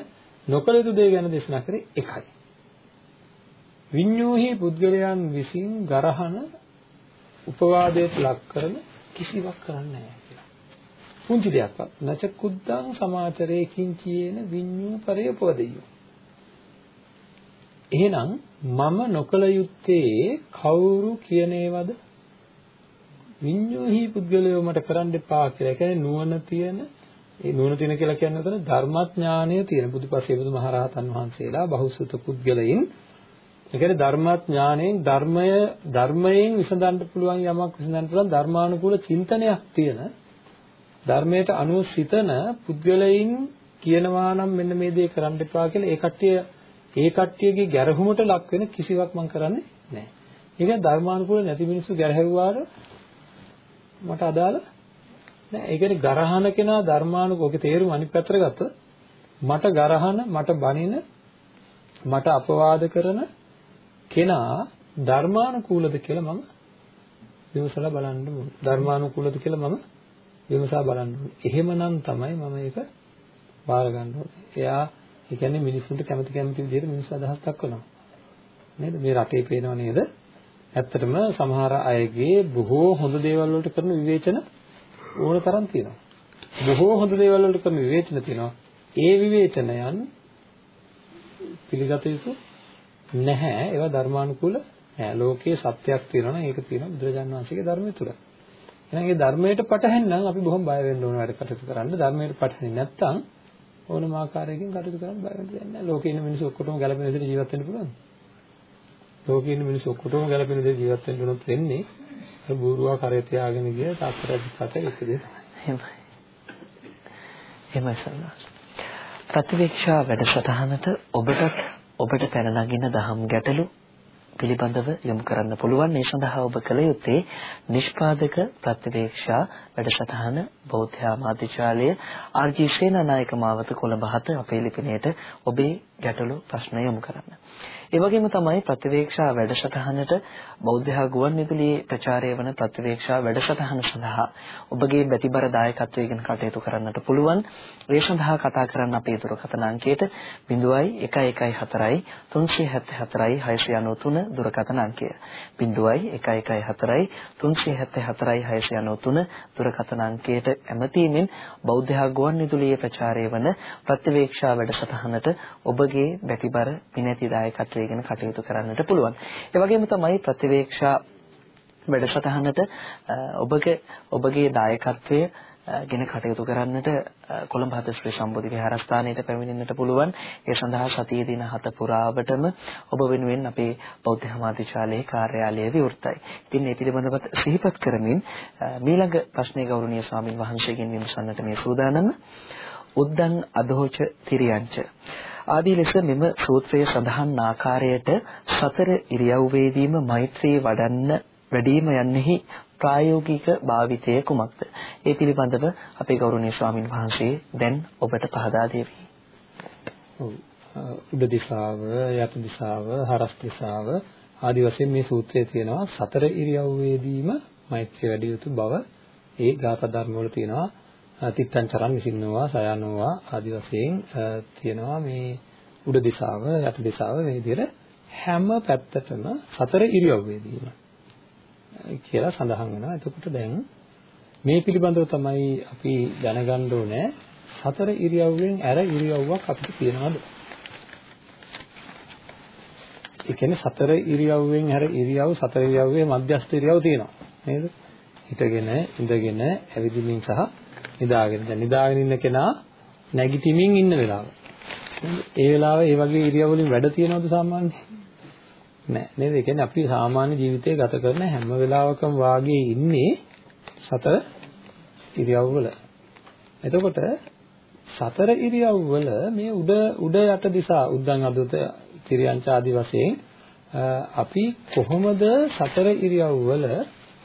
නොකල යුතු දේ ගැන දේශනා කරේ එකයි. විඤ්ඤෝහි පුද්ගලයන් විසින් ගරහන උපවාදයට ලක් කරන කිසිවක් කරන්නේ නැහැ කියලා. පුංචි දෙයක්වත් නච කුද්දං සමාචරේ කිංචීන විඤ්ඤූ පරේපවදියු. එහෙනම් මම නොකල යුත්තේ කවුරු කියනේවද? විඤ්ඤෝහි පුද්ගලයෝ මට කරන්න එපා කියලා. ඒ කියන්නේ නුවණ තියෙන ඒ නුවණ තියෙන කියලා කියන්නේ උතන ධර්මඥානය තියෙන බුදුපසේ බුදුමහරහතන් වහන්සේලා බහුසුත පුද්ගලයන් ඒ කියන්නේ ධර්මඥාණයෙන් ධර්මය ධර්මයෙන් විසඳන්න පුළුවන් යමක් විසඳන්න පුළුවන් ධර්මානුකූල චින්තනයක් තියෙන ධර්මයට අනුව සිතන පුද්ගලයන් කියනවා නම් මෙන්න මේ දේ කරන්න එපා කියලා ඒ කට්ටිය ඒ කට්ටියගේ ගැරහුමට ලක් වෙන කිසිවක් මම කරන්නේ නැහැ. ඒක ධර්මානුකූල නැති මිනිස්සු ගැරහැව්වාට මට අදාළ නෑ. ඒ කියන්නේ ගරහන කෙනා ධර්මානුකූලක තේරුම අනිත් පැත්තට ගත්තොත් මට ගරහන මට බනින මට අපවාද කරන කෙනා ධර්මානුකූලද කියලා මම විමසලා බලන්න ඕනේ. ධර්මානුකූලද කියලා මම විමසා බලන්න ඕනේ. එහෙමනම් තමයි මම ඒක බාර ගන්න ඕනේ. එයා ඒ කියන්නේ මිනිස්සුන්ට කැමති කැමති විදිහට මිනිස්සු අදහස් දක්වනවා. නේද? මේ රටේ පේනව නේද? ඇත්තටම සමහර අයගේ බොහෝ හොඳ දේවල් වලට කරන විවේචන ඕන තරම් තියෙනවා. බොහෝ හොඳ දේවල් වලට කරන විවේචන තියෙනවා. ඒ විවේචනයන් පිළිගත යුතු නැහැ. ඒවා ධර්මානුකූල නෑ. ලෝකයේ සත්‍යයක් තියෙනවා නම් ඒක තියෙනවා බුදුරජාණන් වහන්සේගේ ධර්මයේ තුල. එහෙනම් ඒ ධර්මයට පටහැන්න නම් අපි බොහොම බය වෙන්න ඕන වැඩ කටයුතු කරන්න. ධර්මයට පටහැන්නේ නැත්නම් ඕනම ආකාරයකින් කටයුතු කරන්න බය වෙන්න දෙයක් නෑ. ලෝකේ ඉන්න මිනිස්සු ඔක්කොටම ගැළපෙන විදිහට ජීවත් වෙන්න පුළුවන්. ලෝකේ ඉන්න මිනිස්සු ඔක්කොටම ගැළපෙන විදිහට ජීවත් වෙන්න උනොත් වෙන්නේ අර බූරුවා කරේ තියාගෙන ගිය තාත්තරජිකට එක දේ. එහෙමයි. එහෙමයි සර්. ප්‍රතිවීක්ෂා වැඩසටහනට ඔබටත් ඔබට පැන නගින දහම් ගැටලු පිළිබඳව යොමු කරන්න පුළුවන්. මේ සඳහා ඔබ කළ යුත්තේ නිෂ්පාදක ප්‍රතිවේක්ෂා වැඩසටහන බෞද්ධ ආමාත්‍යාලය ආර්.ජී. සේනානායක මාවත කොළඹ 7 අපේ ලිපිනයට ඔබේ ගැටලු ප්‍රශ්න යොමු කරන්න. ඒ වගේම තමයි ප්‍රතිවේක්ෂා වැඩසටහනට බෞද්ධ ගුවන්විදුලියේ ප්‍රචාරය වන ප්‍රතිවේක්ෂා වැඩසටහන සඳහා ඔබගේ බැතිබර දායකත්වයෙන් කටයුතු කරන්නට පුළුවන්. ඒ සඳහා කතා කරන්න අපේ දුරකථන අංකයට 0114 374 693 දුරකථන අංකය. 0114 374 693 දුරකථන අංකයට ඇමතීමෙන් බෞද්ධ ගුවන්විදුලියේ ප්‍රචාරය වන ප්‍රතිවේක්ෂා වැඩසටහනට ඔබගේ බැතිබර පිනැති දායකත්වය ඉගෙන කටයුතු කරන්නට පුළුවන්. ඒ වගේම තමයි ප්‍රතිවේක්ෂා වැඩසටහනට ඔබගේ ඔබගේ දායකත්වය ගෙන කටයුතු කරන්නට කොළඹ හත ශ්‍රී සම්බුද්ධ විහාරස්ථානයට පැමිණෙන්නට පුළුවන්. ඒ සඳහා සතියේ දින හත පුරාවටම ඔබ වෙනුවෙන් අපේ බෞද්ධ සමාජාලයේ කාර්යාලය විවෘතයි. ඉතින් මේ පිළිබඳව සිහිපත් කරමින් මීළඟ ප්‍රශ්නේ ගෞරවනීය ස්වාමින් වහන්සේගෙන් විමසන්නට මේ සූදානම උද්දං අදෝච තිරියංච ආදී ලෙස මෙම සූත්‍රයේ සඳහන් ආකාරයට සතර ඉරියව්වේදීම මෛත්‍රී වඩන්න වැඩිම යන්නේහි ප්‍රායෝගික භාවිතය කුමක්ද? ඒ පිළිබඳව අපේ ගෞරවනීය ස්වාමින් වහන්සේ දැන් ඔබට පහදා දෙවි. උඩ දිශාව, යට දිශාව, හරස් දිශාව ආදී වශයෙන් මේ සූත්‍රයේ තියෙනවා සතර ඉරියව්වේදීම මෛත්‍රිය වැඩි යුතු බව ඒ ගාථා ධර්ම වල තියෙනවා තිත්තං චරන් විසින්නවා සයනෝවා ආදි වශයෙන් තියෙනවා මේ උඩ දිශාව යට දිශාව මේ විදිහට හැම පැත්තටම සතර ඉරියව්වේදීම කියලා සඳහන් වෙනවා. එතකොට දැන් මේ පිළිබඳව තමයි අපි දැනගන්න ඕනේ සතර ඉරියව්වෙන් ඇර ඉරියව්වක් අපිට තියෙනවද? ඒ කියන්නේ සතර ඉරියව්වෙන් හැර ඉරියව් සතර ඉරියව්වේ මධ්‍යස්ථ ඉරියව් තියෙනවා නේද? හිටගෙන ඉඳගෙන ඇවිදිමින් සහ නිදාගෙන. දැන් නිදාගෙන ඉන්න කෙනා නැගිටිමින් ඉන්න වෙලාව. ඒ වෙලාවේ ඒ වගේ ඉරියව් වලින් වැඩ තියනවද සාමාන්‍යයෙන්? නෑ නේද? ඒ කියන්නේ අපි සාමාන්‍ය ජීවිතය ගත කරන හැම වෙලාවකම වාගේ ඉන්නේ සතර ඉරියව් වල. එතකොට සතර ඉරියව් වල මේ උඩ උඩ යට දිශා උද්දන් අදුත තිරියංච ආදී වශයෙන් අපි කොහොමද සතර ඉරියව් වල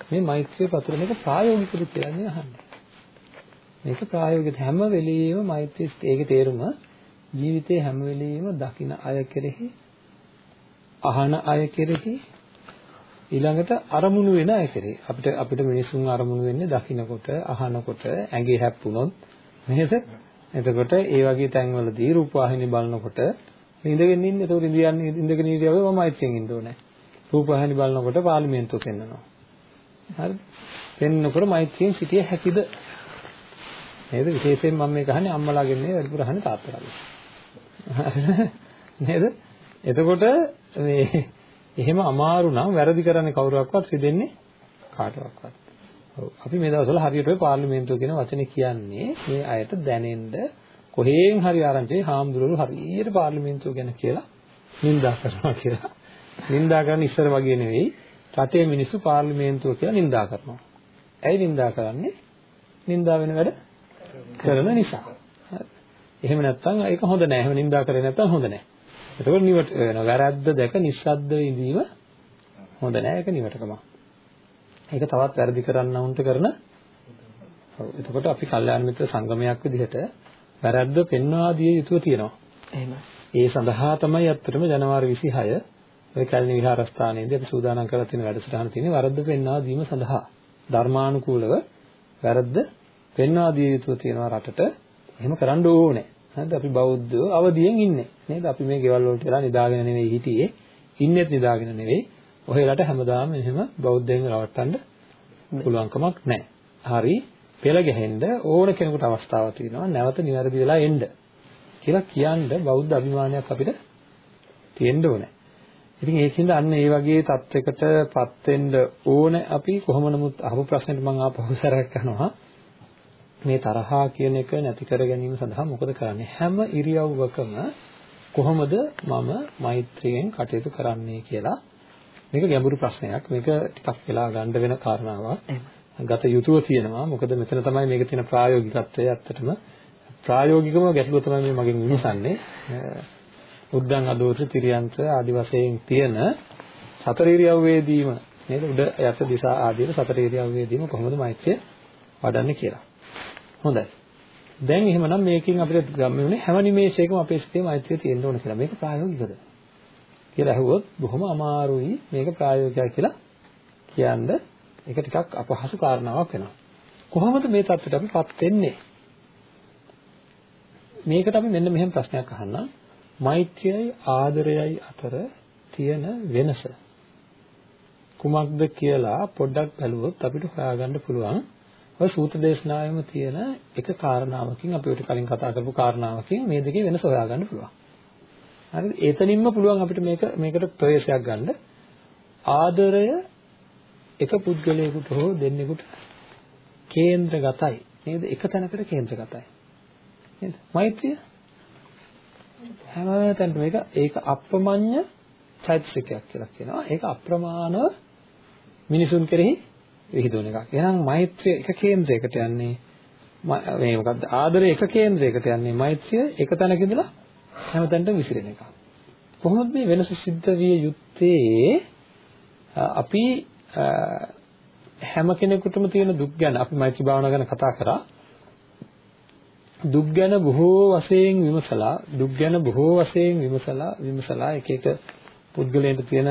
මේ මෛත්‍රිය පතුරන එක ප්‍රායෝගිකද කියලා අහන්නේ. මේක ප්‍රායෝගික හැම වෙලෙම මෛත්‍රී ඒකේ තේරුම ජීවිතේ හැම වෙලෙම දකින අය කෙරෙහි අහන අය කෙරෙහි ඊළඟට අරමුණු වෙන අය කෙරෙහි. අපිට අපිට මිනිසුන් අරමුණු වෙන්නේ දකින්නකොට අහනකොට ඇඟේ හැප්පුණොත් නේද? එතකොට ඒ වගේ තැන්වලදී රූපවාහිනිය බලනකොට ඉඳගෙන ඉන්නේ. ඒතකොට ඉඳියන්නේ ඉඳගෙන ඉරියව්වේ මම මෛත්‍රියෙන් ඉන්න ඕනේ. රූපවාහිනිය බලනකොට පාර්ලිමේන්තුවක ඉන්නනවා හරිද? පෙන්නකොට මෛත්‍රියෙන් සිටිය හැකිද? නේද? විශේෂයෙන් මම මේක අහන්නේ අම්මලාගෙන් නෙවෙයි වැඩිපුර අහන්නේ තාත්තලාගෙන්. නේද? එතකොට මේ එහෙම අමාරු නම් වැරදි කරන්නේ කවුරුවක්වත් රිදෙන්නේ කාටවත්. ඔව්. අපි මේ දවස්වල හරියට ඔය පාර්ලිමේන්තුව කියන වචනේ කියන්නේ මේ අයට දැනෙන්න කොහෙන් හරි ආරංචි හාමුදුරුවෝ හරියට පාර්ලිමේන්තුව ගැන කියලා නින්දා කරනවා කියලා. නින්දා කරන ඉස්සර වගේ නෙවෙයි. රටේ මිනිස්සු පාර්ලිමේන්තුව කියලා නින්දා කරනවා. ඇයි නින්දා කරන්නේ? නින්දා වෙන වැඩ කරන නිසා. එහෙම නැත්නම් ඒක හොඳ නෑ. එහෙම නින්දා කරේ නැත්නම් හොඳ නෑ. එතකොට නිවට වෙනවා. වැරද්ද දැක නිස්සද්ද ඉඳීම හොඳ නෑ. ඒක නිවටකම. ඒක තවත් වැරදි කරන්නවුන්ට කරන. එතකොට අපි කල්යාණ මිත්‍ර සංගමයක් විදිහට වැරද්ද පෙන්වා දිය යුතුව තියෙනවා. එහෙමයි. ඒ සඳහා තමයි අත්‍තරම ජනවාරි 26 ඔය කල්නි විහාරස්ථානයේදී අපි සූදානම් කරලා තියෙන වැඩසටහන තියෙන්නේ වැරද්ද පෙන්වා දීම සඳහා. ධර්මානුකූලව වැරද්ද පෙන්වා දිය යුතුව තියෙනවා රටට. එහෙම කරන්න ඕනේ. හරිද? අපි බෞද්ධයෝ අවදියෙන් ඉන්නේ. නේද? අපි මේ ගෙවල් වලට වෙලා නිදාගෙන නෙවෙයි හිටියේ. ඉන්නෙත් නිදාගෙන නෙවෙයි. ඔහෙලට හැමදාම එහෙම බෞද්ධයෙන් රවට්ටන්න පුළුවන්කමක් නැහැ. හරි. පෙළ ගැහෙන්න ඕන කෙනෙකුට අවස්ථාවක් තියෙනවා. නැවත නිවැරදි වෙලා එන්න. කියලා කියන්න බෞද්ධ අභිමානයක් අපිට තියෙන්න ඕනේ. ඉතින් ඒකින්ද අන්න ඒ වගේ தත්වයකටපත් වෙන්න ඕනේ අපි කොහොම නමුත් අහපු ප්‍රශ්නෙට මම ආපහු සරයක් කරනවා. මේ තරහා කියන එක නැති කර ගැනීම සඳහා මොකද කරන්නේ? හැම ඉරියව්වකම කොහොමද මම මෛත්‍රියෙන් කටයුතු කරන්නේ කියලා මේක ගැඹුරු ප්‍රශ්නයක්. මේක ටිකක් වෙලා ගන්න වෙන කාරණාවක්. ගත යුතුව තියෙනවා. මොකද මෙතන තමයි මේක තියෙන ප්‍රායෝගිකත්වය ඇත්තටම ප්‍රායෝගිකව ගැටලුව තමයි මේ මගෙන් විමසන්නේ. උද්දං අදෝෂ තිරියන්ත ආදි වශයෙන් තියෙන සතර ඉරියව්වේදීම නේද උඩ යස දිසා ආදීන සතර ඉරියව්වේදීම කොහොමද මෛත්‍රිය වඩන්නේ කියලා. හොඳයි. දැන් එහෙමනම් මේකෙන් අපිට ගම්මුනේ හැම නිමේෂයකම අපේ සිතේ මෛත්‍රිය තියෙන්න ඕන කියලා. මේක ප්‍රායෝගිකද? කියලා අහුවොත් බොහොම අමාරුයි මේක ප්‍රායෝගිකයි කියලා කියන්න. ඒක ටිකක් අපහසු කාරණාවක් වෙනවා. කොහොමද මේ தත්ත්වයට අපිපත් වෙන්නේ? මේකට අපි මෙන්න මෙහෙම ප්‍රශ්නයක් අහන්නම්. මෛත්‍රියයි ආදරයයි අතර තියෙන වෙනස කුමක්ද කියලා පොඩ්ඩක් බැලුවොත් අපිට හොයාගන්න පුළුවන්. ඔය සූත්‍ර දේශනාවෙම තියෙන එක කාරණාවකින් අපි ඔය කලින් කතා කරපු කාරණාවකින් මේ දෙකේ වෙනස හොයාගන්න පුළුවන්. හරිද? එතනින්ම පුළුවන් අපිට මේක මේකට ප්‍රවේශයක් ගන්න. ආදරය එක පුද්ගලයෙකුට හෝ දෙන්නෙකුට කේන්ද්‍රගතයි. නේද? එක තැනකට කේන්ද්‍රගතයි. නේද? මෛත්‍රිය හැමතැනම මේක ඒක අප්‍රමඤ්ඤ චෛතසිකයක් කියලා කියනවා. ඒක අප්‍රමාණව මිනිසුන් කෙරෙහි විහිදුවන එකක්. එහෙනම් මෛත්‍රිය එක කේන්ද්‍රයකට යන්නේ. මේ මොකද්ද? ආදරය එක කේන්ද්‍රයකට යන්නේ. මෛත්‍රිය එක තැනක ඉඳලා හැමතැනටම විසිරෙන එක. කොහොමද මේ වෙනස සිද්ධ විය යුත්තේ? අපි හැම කෙනෙකුටම තියෙන දුක් ගැන අපි මෛත්‍රී භාවනාව ගැන කතා කරා. දුක් ගැන බොහෝ වශයෙන් විමසලා දුක් ගැන බොහෝ වශයෙන් විමසලා විමසලා එක එක පුද්ගලයන්ට තියෙන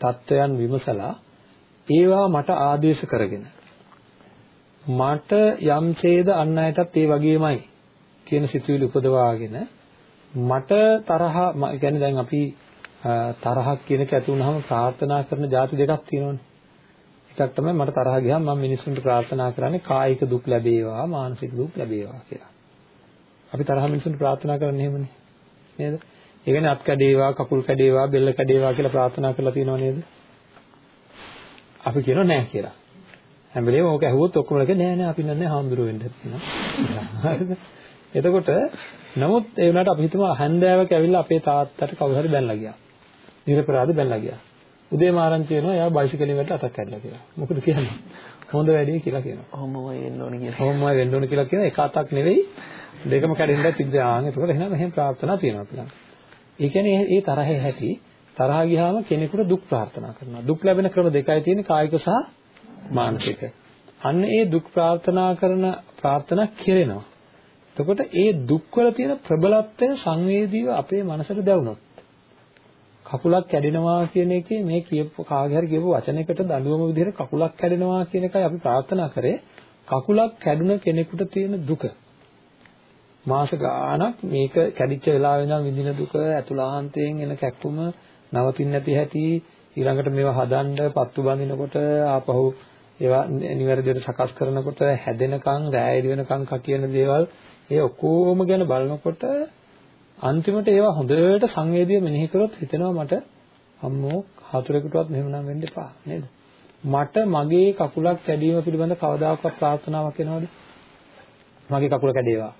தත්වයන් විමසලා ඒවා මට ආදේශ කරගෙන මට යම් ඡේද අන් අයටත් ඒ වගේමයි කියන සිතුවිලි උපදවාගෙන මට තරහ يعني දැන් අපි තරහක් කියන එක ඇති වුනහම ප්‍රාර්ථනා කරන જાති දෙකක් තියෙනවනේ. එකක් තමයි මට තරහ ගියහම මම මිනිස්සුන්ට ප්‍රාර්ථනා කරන්නේ කායික දුක් ලැබේවා මානසික දුක් ලැබේවා කියලා. අපි තරහ මිනිස්සුන්ට ප්‍රාර්ථනා කරන්නේ එහෙමනේ. නේද? ඒ කියන්නේ අත් කැඩේවා, කකුල් කැඩේවා, බෙල්ල කැඩේවා කියලා ප්‍රාර්ථනා කරලා තියෙනව නේද? අපි කියනවා නෑ කියලා. හැම වෙලේම ඕක ඇහුවොත් ඔක්කොම ලක නෑ නෑ අපි නෑ හාමුදුරුවෝ වෙන්න තියෙනවා. හරිද? එතකොට නමුත් ඒ වුණාට අපි හිතමු හැන්දෑවක ඇවිල්ලා අපේ තාත්තට කවුරු හරි බැනලා ගියා. නිරපරාධ බැනලා ගියා. උදේම ආරංචි වෙනවා එයා බයිසිකලෙන් වැටලා අතක් කැඩලා කියලා. මොකද කියන්නේ? හොඳ වැඩේ කියලා කියනවා. ඔහොමමයි වෙන්න ඕනේ කියලා. ඔහොමමයි වෙන්න ඕනේ කියලා කියන එක අතක් නෙවෙයි දෙකම කැඩෙන්නත් ආන්. ඒකවල එහෙනම් මෙහෙම ප්‍රාර්ථනා තියෙනවා අපිට. ඒ කියන්නේ මේ තරහේ හැටි තරහා ගියාම කෙනෙකුට දුක් ප්‍රාර්ථනා කරනවා. දුක් ලැබෙන ක්‍රම දෙකයි තියෙන්නේ කායික සහ මානසික. අන්න ඒ දුක් ප්‍රාර්ථනා කරන ප්‍රාර්ථනා කෙරෙනවා. එතකොට ඒ දුක්වල තියෙන ප්‍රබලත්වය සංවේදීව අපේ මනසට දැවුනොත් කකුලක් කැඩෙනවා කියන එකේ මේ කියපු කාගේ හරි කියපු වචනයකට දඬුවම විදිහට කකුලක් කැඩෙනවා කියන එකයි අපි ප්‍රාර්ථනා කරේ කකුලක් කැඩුන කෙනෙකුට තියෙන දුක මාස ගාණක් මේක කැඩිච්ච වෙලාවෙ ඉඳන් විඳින දුක ඇතුළාන්තයෙන් එන කැක්කුම නවතින්න නැති හැටි ඊළඟට මේවා හදන්න පත්තු බඳිනකොට ආපහු ඒවා නිවැරදිවට සකස් කරනකොට හැදෙනකන් රැය වෙනකන් කකියන දේවල් ඒ ඔක්කොම ගැන බලනකොට අන්තිමට ඒවා හොඳට සංවේදීව මෙනෙහි කරොත් හිතෙනවා මට අම්මෝ හතුරෙකුටවත් මෙහෙම නම් වෙන්න එපා නේද? මට මගේ කකුලක් කැඩීම පිළිබඳ කවදාකවත් ප්‍රාර්ථනාවක් එනවද? මගේ කකුල කැඩේවා.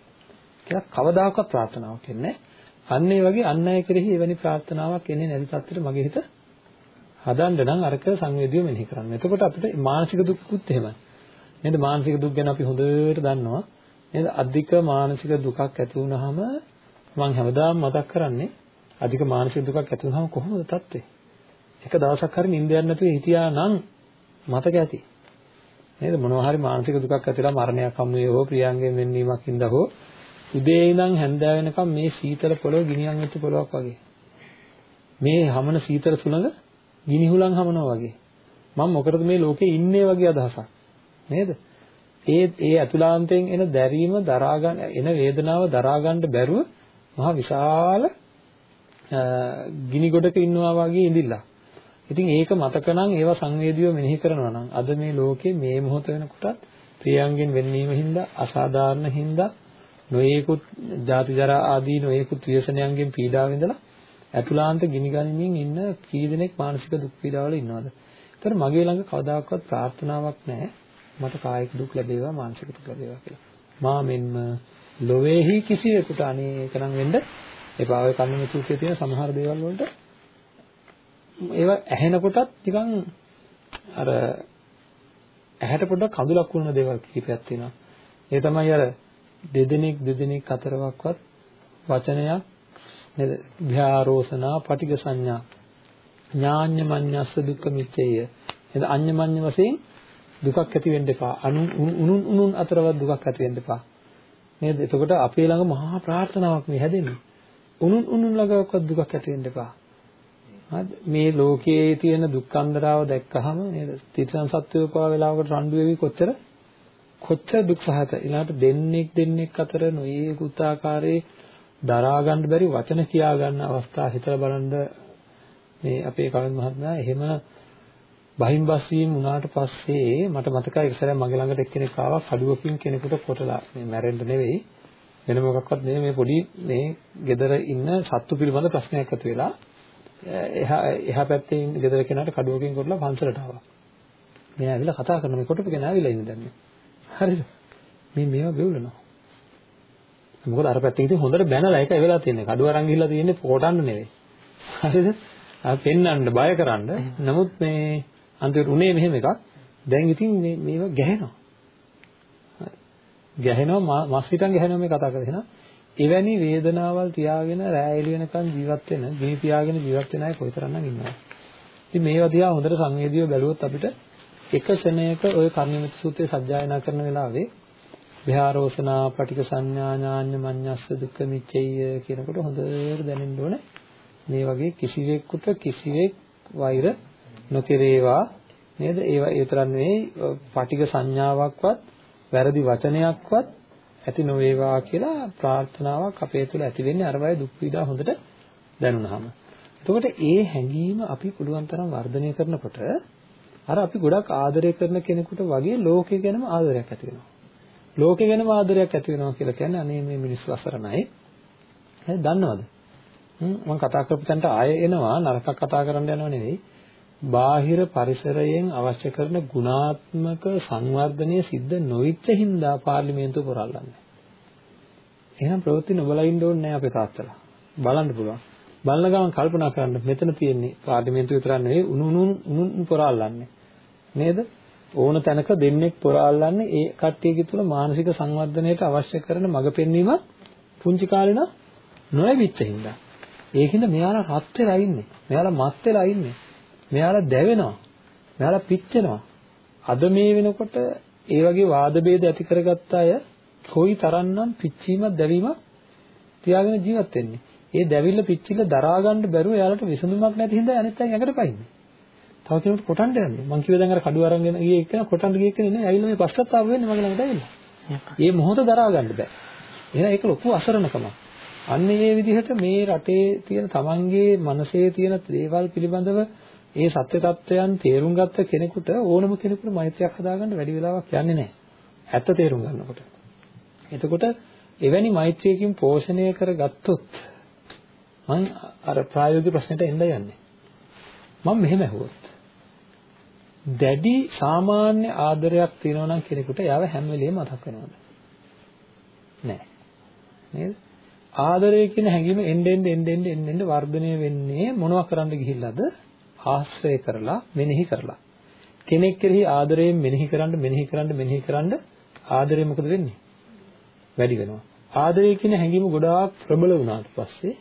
කියලා කවදාකවත් ප්‍රාර්ථනාවක් එන්නේ අන්න ඒ වගේ අන් අය කෙරෙහි එවැනි ප්‍රාර්ථනාවක් එන්නේ නැති තත්ත්වෙට මගේ හිත හදන්න නම් අරක සංවේදීව මෙනෙහි කරන්න. එතකොට අපිට මානසික දුක්කුත් එහෙමයි. නේද? මානසික දුක් ගැන අපි හොඳට දන්නවා. නේද? අධික මානසික දුකක් ඇති වුනහම මම හැමදාම මතක් කරන්නේ අධික මානසික දුකක් ඇති වුනහම කොහොමද තත්ත්වය? එක දවසක් හරි නිින්ද යන්නේ නැතුව හිටියා නම් මතක ඇති. නේද? මොනවා හරි මානසික දුකක් ඇතිලා මරණයක් හමු වේ හෝ ප්‍රියංගෙන් වෙන්නීමක් හින්දා හෝ උදේ ඉඳන් හැන්දෑ වෙනකම් මේ සීතල පොළොව ගිනියම් වෙච්ච පොළොවක් වගේ. මේ හමන සීතල සුළඟ ගිනි හුලං හමනවා වගේ. මම මොකටද මේ ලෝකේ ඉන්නේ වගේ අදහසක්. නේද? ඒ ඒ අතුලාන්තයෙන් එන දැරීම දරා ගන්න එන වේදනාව දරා ගන්න බැරුව මහා විශාල ගිනි ගොඩක ඉන්නවා වගේ ඉඳිලා. ඉතින් ඒක මතක නම් ඒවා සංවේදීව මෙනෙහි කරනවා නම් අද මේ ලෝකේ මේ මොහොත වෙනකොටත් ප්‍රියයන්ගෙන් වෙන්නීම හින්දා අසාධාරණ හින්දා නොයේකුත් ජාති ජරා ආදී නොයේකුත් ව්‍යසනයන්ගෙන් පීඩා විඳලා අතුලාන්ත ගිනි ගනිමින් ඉන්න කී දෙනෙක් මානසික දුක් පීඩාවල ඉන්නවද? ඒතර මගේ ළඟ කවදාකවත් ප්‍රාර්ථනාවක් නැහැ මට කායික දුක් ලැබේවා මානසික දුක් ලැබේවා කියලා. මා මෙන්ම ලොවේහි කිසිවෙකුට අනේක නම් වෙන්න එපා. ඔය කන්නම සූත්‍රයේ තියෙන සමහර දේවල් වලට ඒවා ඇහෙනකොටත් නිකන් අර ඇහැට පොඩ්ඩක් කඳුලක් වුණ දේවල් කිහිපයක් තියෙනවා. ඒ තමයි අර දෙදෙනෙක් දෙදෙනෙක් අතරවක්වත් වචනයක් නේද? භ්‍යාරෝසනා පටිඝ සංඥා ඥාඤ්ඤ මඤ්ඤස්ස දුක්ඛ මිච්ඡය. එද අඤ්ඤමඤ්ඤ වශයෙන් දුකක් ඇති වෙන්න එපා. අනු උනුන් උනුන් අතරවත් දුකක් ඇති වෙන්න එපා. නේද? එතකොට අපේ ළඟ මහා ප්‍රාර්ථනාවක් මේ හැදෙන්නේ. උනුන් උනුන් ළඟවත් දුකක් ඇති වෙන්න එපා. හරිද? මේ ලෝකයේ තියෙන දුක්ඛන්දරාව දැක්කහම නේද? තිරිසන් සත්වයෝ පවා වෙලාවකට රණ්ඩු වෙවි කොච්චර කොච්චර දුක් සහගත? ඊළඟට දෙන්නෙක් දෙන්නෙක් අතර නොයේකුත් ආකාරයේ දරා ගන්න බැරි වචන කියා ගන්න අවස්ථා හිතලා බලන්න මේ අපේ කවින් මහත්මයා එහෙම බහින්බස් වීම වුණාට පස්සේ මට මතකයි එක සැරයක් මගේ ළඟට එක්කෙනෙක් ආවා කඩුවකින් කෙනෙකුට කොටලා. මේ මැරෙන්න නෙවෙයි. වෙන මොකක්වත් නෙවෙයි. මේ පොඩි මේ ගෙදර ඉන්න සත්තු පිළිබඳ ප්‍රශ්නයක් ඇති වෙලා එහා එහා පැත්තේ ඉන්න ගෙදර කෙනාට කඩුවකින් කොටලා පන්සලට ආවා. මෙයා ඇවිල්ලා කතා කරන මේ කොටපු කෙනා ඇවිල්ලා ඉන්නේ දැන්. මේ. හරිද? මේ මේවා බෙවුලනවා. මොකද අර පැත්තේ ඉතින් හොඳට බැනලා ඒක වෙලා තියෙන්නේ. කඩුව අරන් ගිහිල්ලා තියෙන්නේ කොටන්න නෙවෙයි. හරිද? අර පෙන්වන්න බය කරන්න. නමුත් මේ අන්තිමට උනේ මෙහෙම එකක්. දැන් ඉතින් මේ මේවා ගැහෙනවා. ගැහෙනවා මස් හිටන් ගැහෙනවා මේ කතා කරගෙන. එවැනි වේදනාවල් තියාගෙන රෑ එළි වෙනකන් ජීවත් වෙන, ගිනි තියාගෙන ජීවත් වෙන අය කොයිතරම්නම් ඉන්නවද? ඉතින් මේවා දිහා හොඳට සංවේදීව බැලුවොත් අපිට එක ශරණයක ওই කර්ණිමෙත් සූත්‍රය සජ්ජායනා කරන වෙලාවේ විහාරෝසනා පටික සංඥා ඥාඤ්ඤ මඤ්ඤස්ස දුක්ඛ මිච්ඡය කියනකොට හොඳට දැනෙන්න ඕනේ. මේ වගේ කිසිවෙකුට කිසිවෙක් වෛර නොකිරේවා නේද? ඒවා ඒ තරම් නෙවෙයි පටික සංඥාවක්වත් වැරදි වචනයක්වත් ඇති නොවේවා කියලා ප්‍රාර්ථනාවක් අපේ තුළ ඇති වෙන්නේ. අර වගේ දුක් පීඩා හොඳට දැනුණාම. එතකොට ඒ හැඟීම අපි පුළුවන් තරම් වර්ධනය කරනකොට අර අපි ගොඩක් ආදරය කරන කෙනෙකුට වගේ ලෝකේ ගැනම ආදරයක් ඇති වෙනවා. ලෝකේ ගැනම ආදරයක් ඇති වෙනවා කියලා කියන්නේ අනේ මේ මිනිස්සු අසරණයි. හරි දන්නවද? මම කතා කරපු තැනට ආයෙ එනවා නරකක් කතා කරන්න යනව නෙවෙයි. බාහිර පරිසරයෙන් අවශ්‍ය කරන ගුණාත්මක සංවර්ධනය සිද්ධ නොවිච්ච හින්දා පාර්ලිමේන්තුව පුරාලන්නේ. එහෙනම් ප්‍රවෘත්ති නොබලා ඉන්න ඕනේ නැහැ අපේ තාත්තලා. බලන්න පුළුවන්. බලන ගමන් කල්පනා කරන්න මෙතන තියෙන්නේ පාර්ලිමේන්තුව විතරක් නෙවෙයි උණු උණු උණු පුරාලන්නේ. නේද? ඕන තැනක දෙන්නෙක් පුරාලන්නේ ඒ කට්ටියගේ තුල මානසික සංවර්ධනයට අවශ්‍ය කරන මඟ පෙන්වීම පුංචි කාලේ නම් නොලැබිච්ච හින්දා. ඒකින්ද මෙයාලා රත් වෙලා ඉන්නේ. මෙයාලා මත් වෙලා ඉන්නේ. මෙයාලා දැවෙනවා. මෙයාලා පිච්චෙනවා. අද මේ වෙනකොට ඒ වගේ වාද ભેද ඇති කරගත්ත අය කොයි තරම්නම් පිච්චීමක් දැවීමක් තියාගෙන ජීවත් වෙන්නේ. ඒ දැවිල්ල පිච්චිල්ල දරා ගන්න බැරුව එයාලට විසඳුමක් නැති හින්දා අනිත් අය ඇඟට පයින්නේ. තව කෙනෙකුට කොටන්න යන්නේ. මං කිව්ව දැන් අර කඩුව අරන් ගෙන ගියේ එක්කන කොටන්න ගියේ එක්කන නේ ඇවිල්ලා මේ පස්සත්තාව වෙන්නේ මගේ ළඟට ඇවිල්ලා. මේ මොහොත දරා ගන්න බෑ. එහෙනම් ඒක ලොකු අසරණකමක්. අන්න ඒ විදිහට මේ රටේ තියෙන තමන්ගේ මනසේ තියෙන දේවල් පිළිබඳව ඒ සත්‍ය తත්වයන් තේරුම් ගත්ත කෙනෙකුට ඕනම කෙනෙකුට මෛත්‍රියක් හදාගන්න වැඩි වෙලාවක් යන්නේ නැහැ. ඇත්ත තේරුම් ගන්නකොට. එතකොට එවැනි මෛත්‍රියකින් පෝෂණය කරගත්තොත් මම අර ප්‍රායෝගික ප්‍රශ්නෙට එන්න යන්නේ. මම මෙහෙම ඇහුවොත්. දැඩි සාමාන්‍ය ආදරයක් තියෙනවා නම් කෙනෙකුට යාව හැම වෙලේම මතක් වෙනවද? නැහැ. නේද? ආදරය කියන හැඟීම එන්න එන්න එන්න එන්න එන්න වර්ධනය වෙන්නේ මොනවා කරන්න ගිහිල්ලාද? ආශ්‍රය කරලා මෙනෙහි කරලා. කෙනෙක් කෙරෙහි ආදරයෙන් මෙනෙහි කරන්න මෙනෙහි කරන්න මෙනෙහි කරන්න ආදරය මොකද වෙන්නේ? වැඩි වෙනවා. ආදරය කියන හැඟීම ගොඩාක් ප්‍රබල වුණාට පස්සේ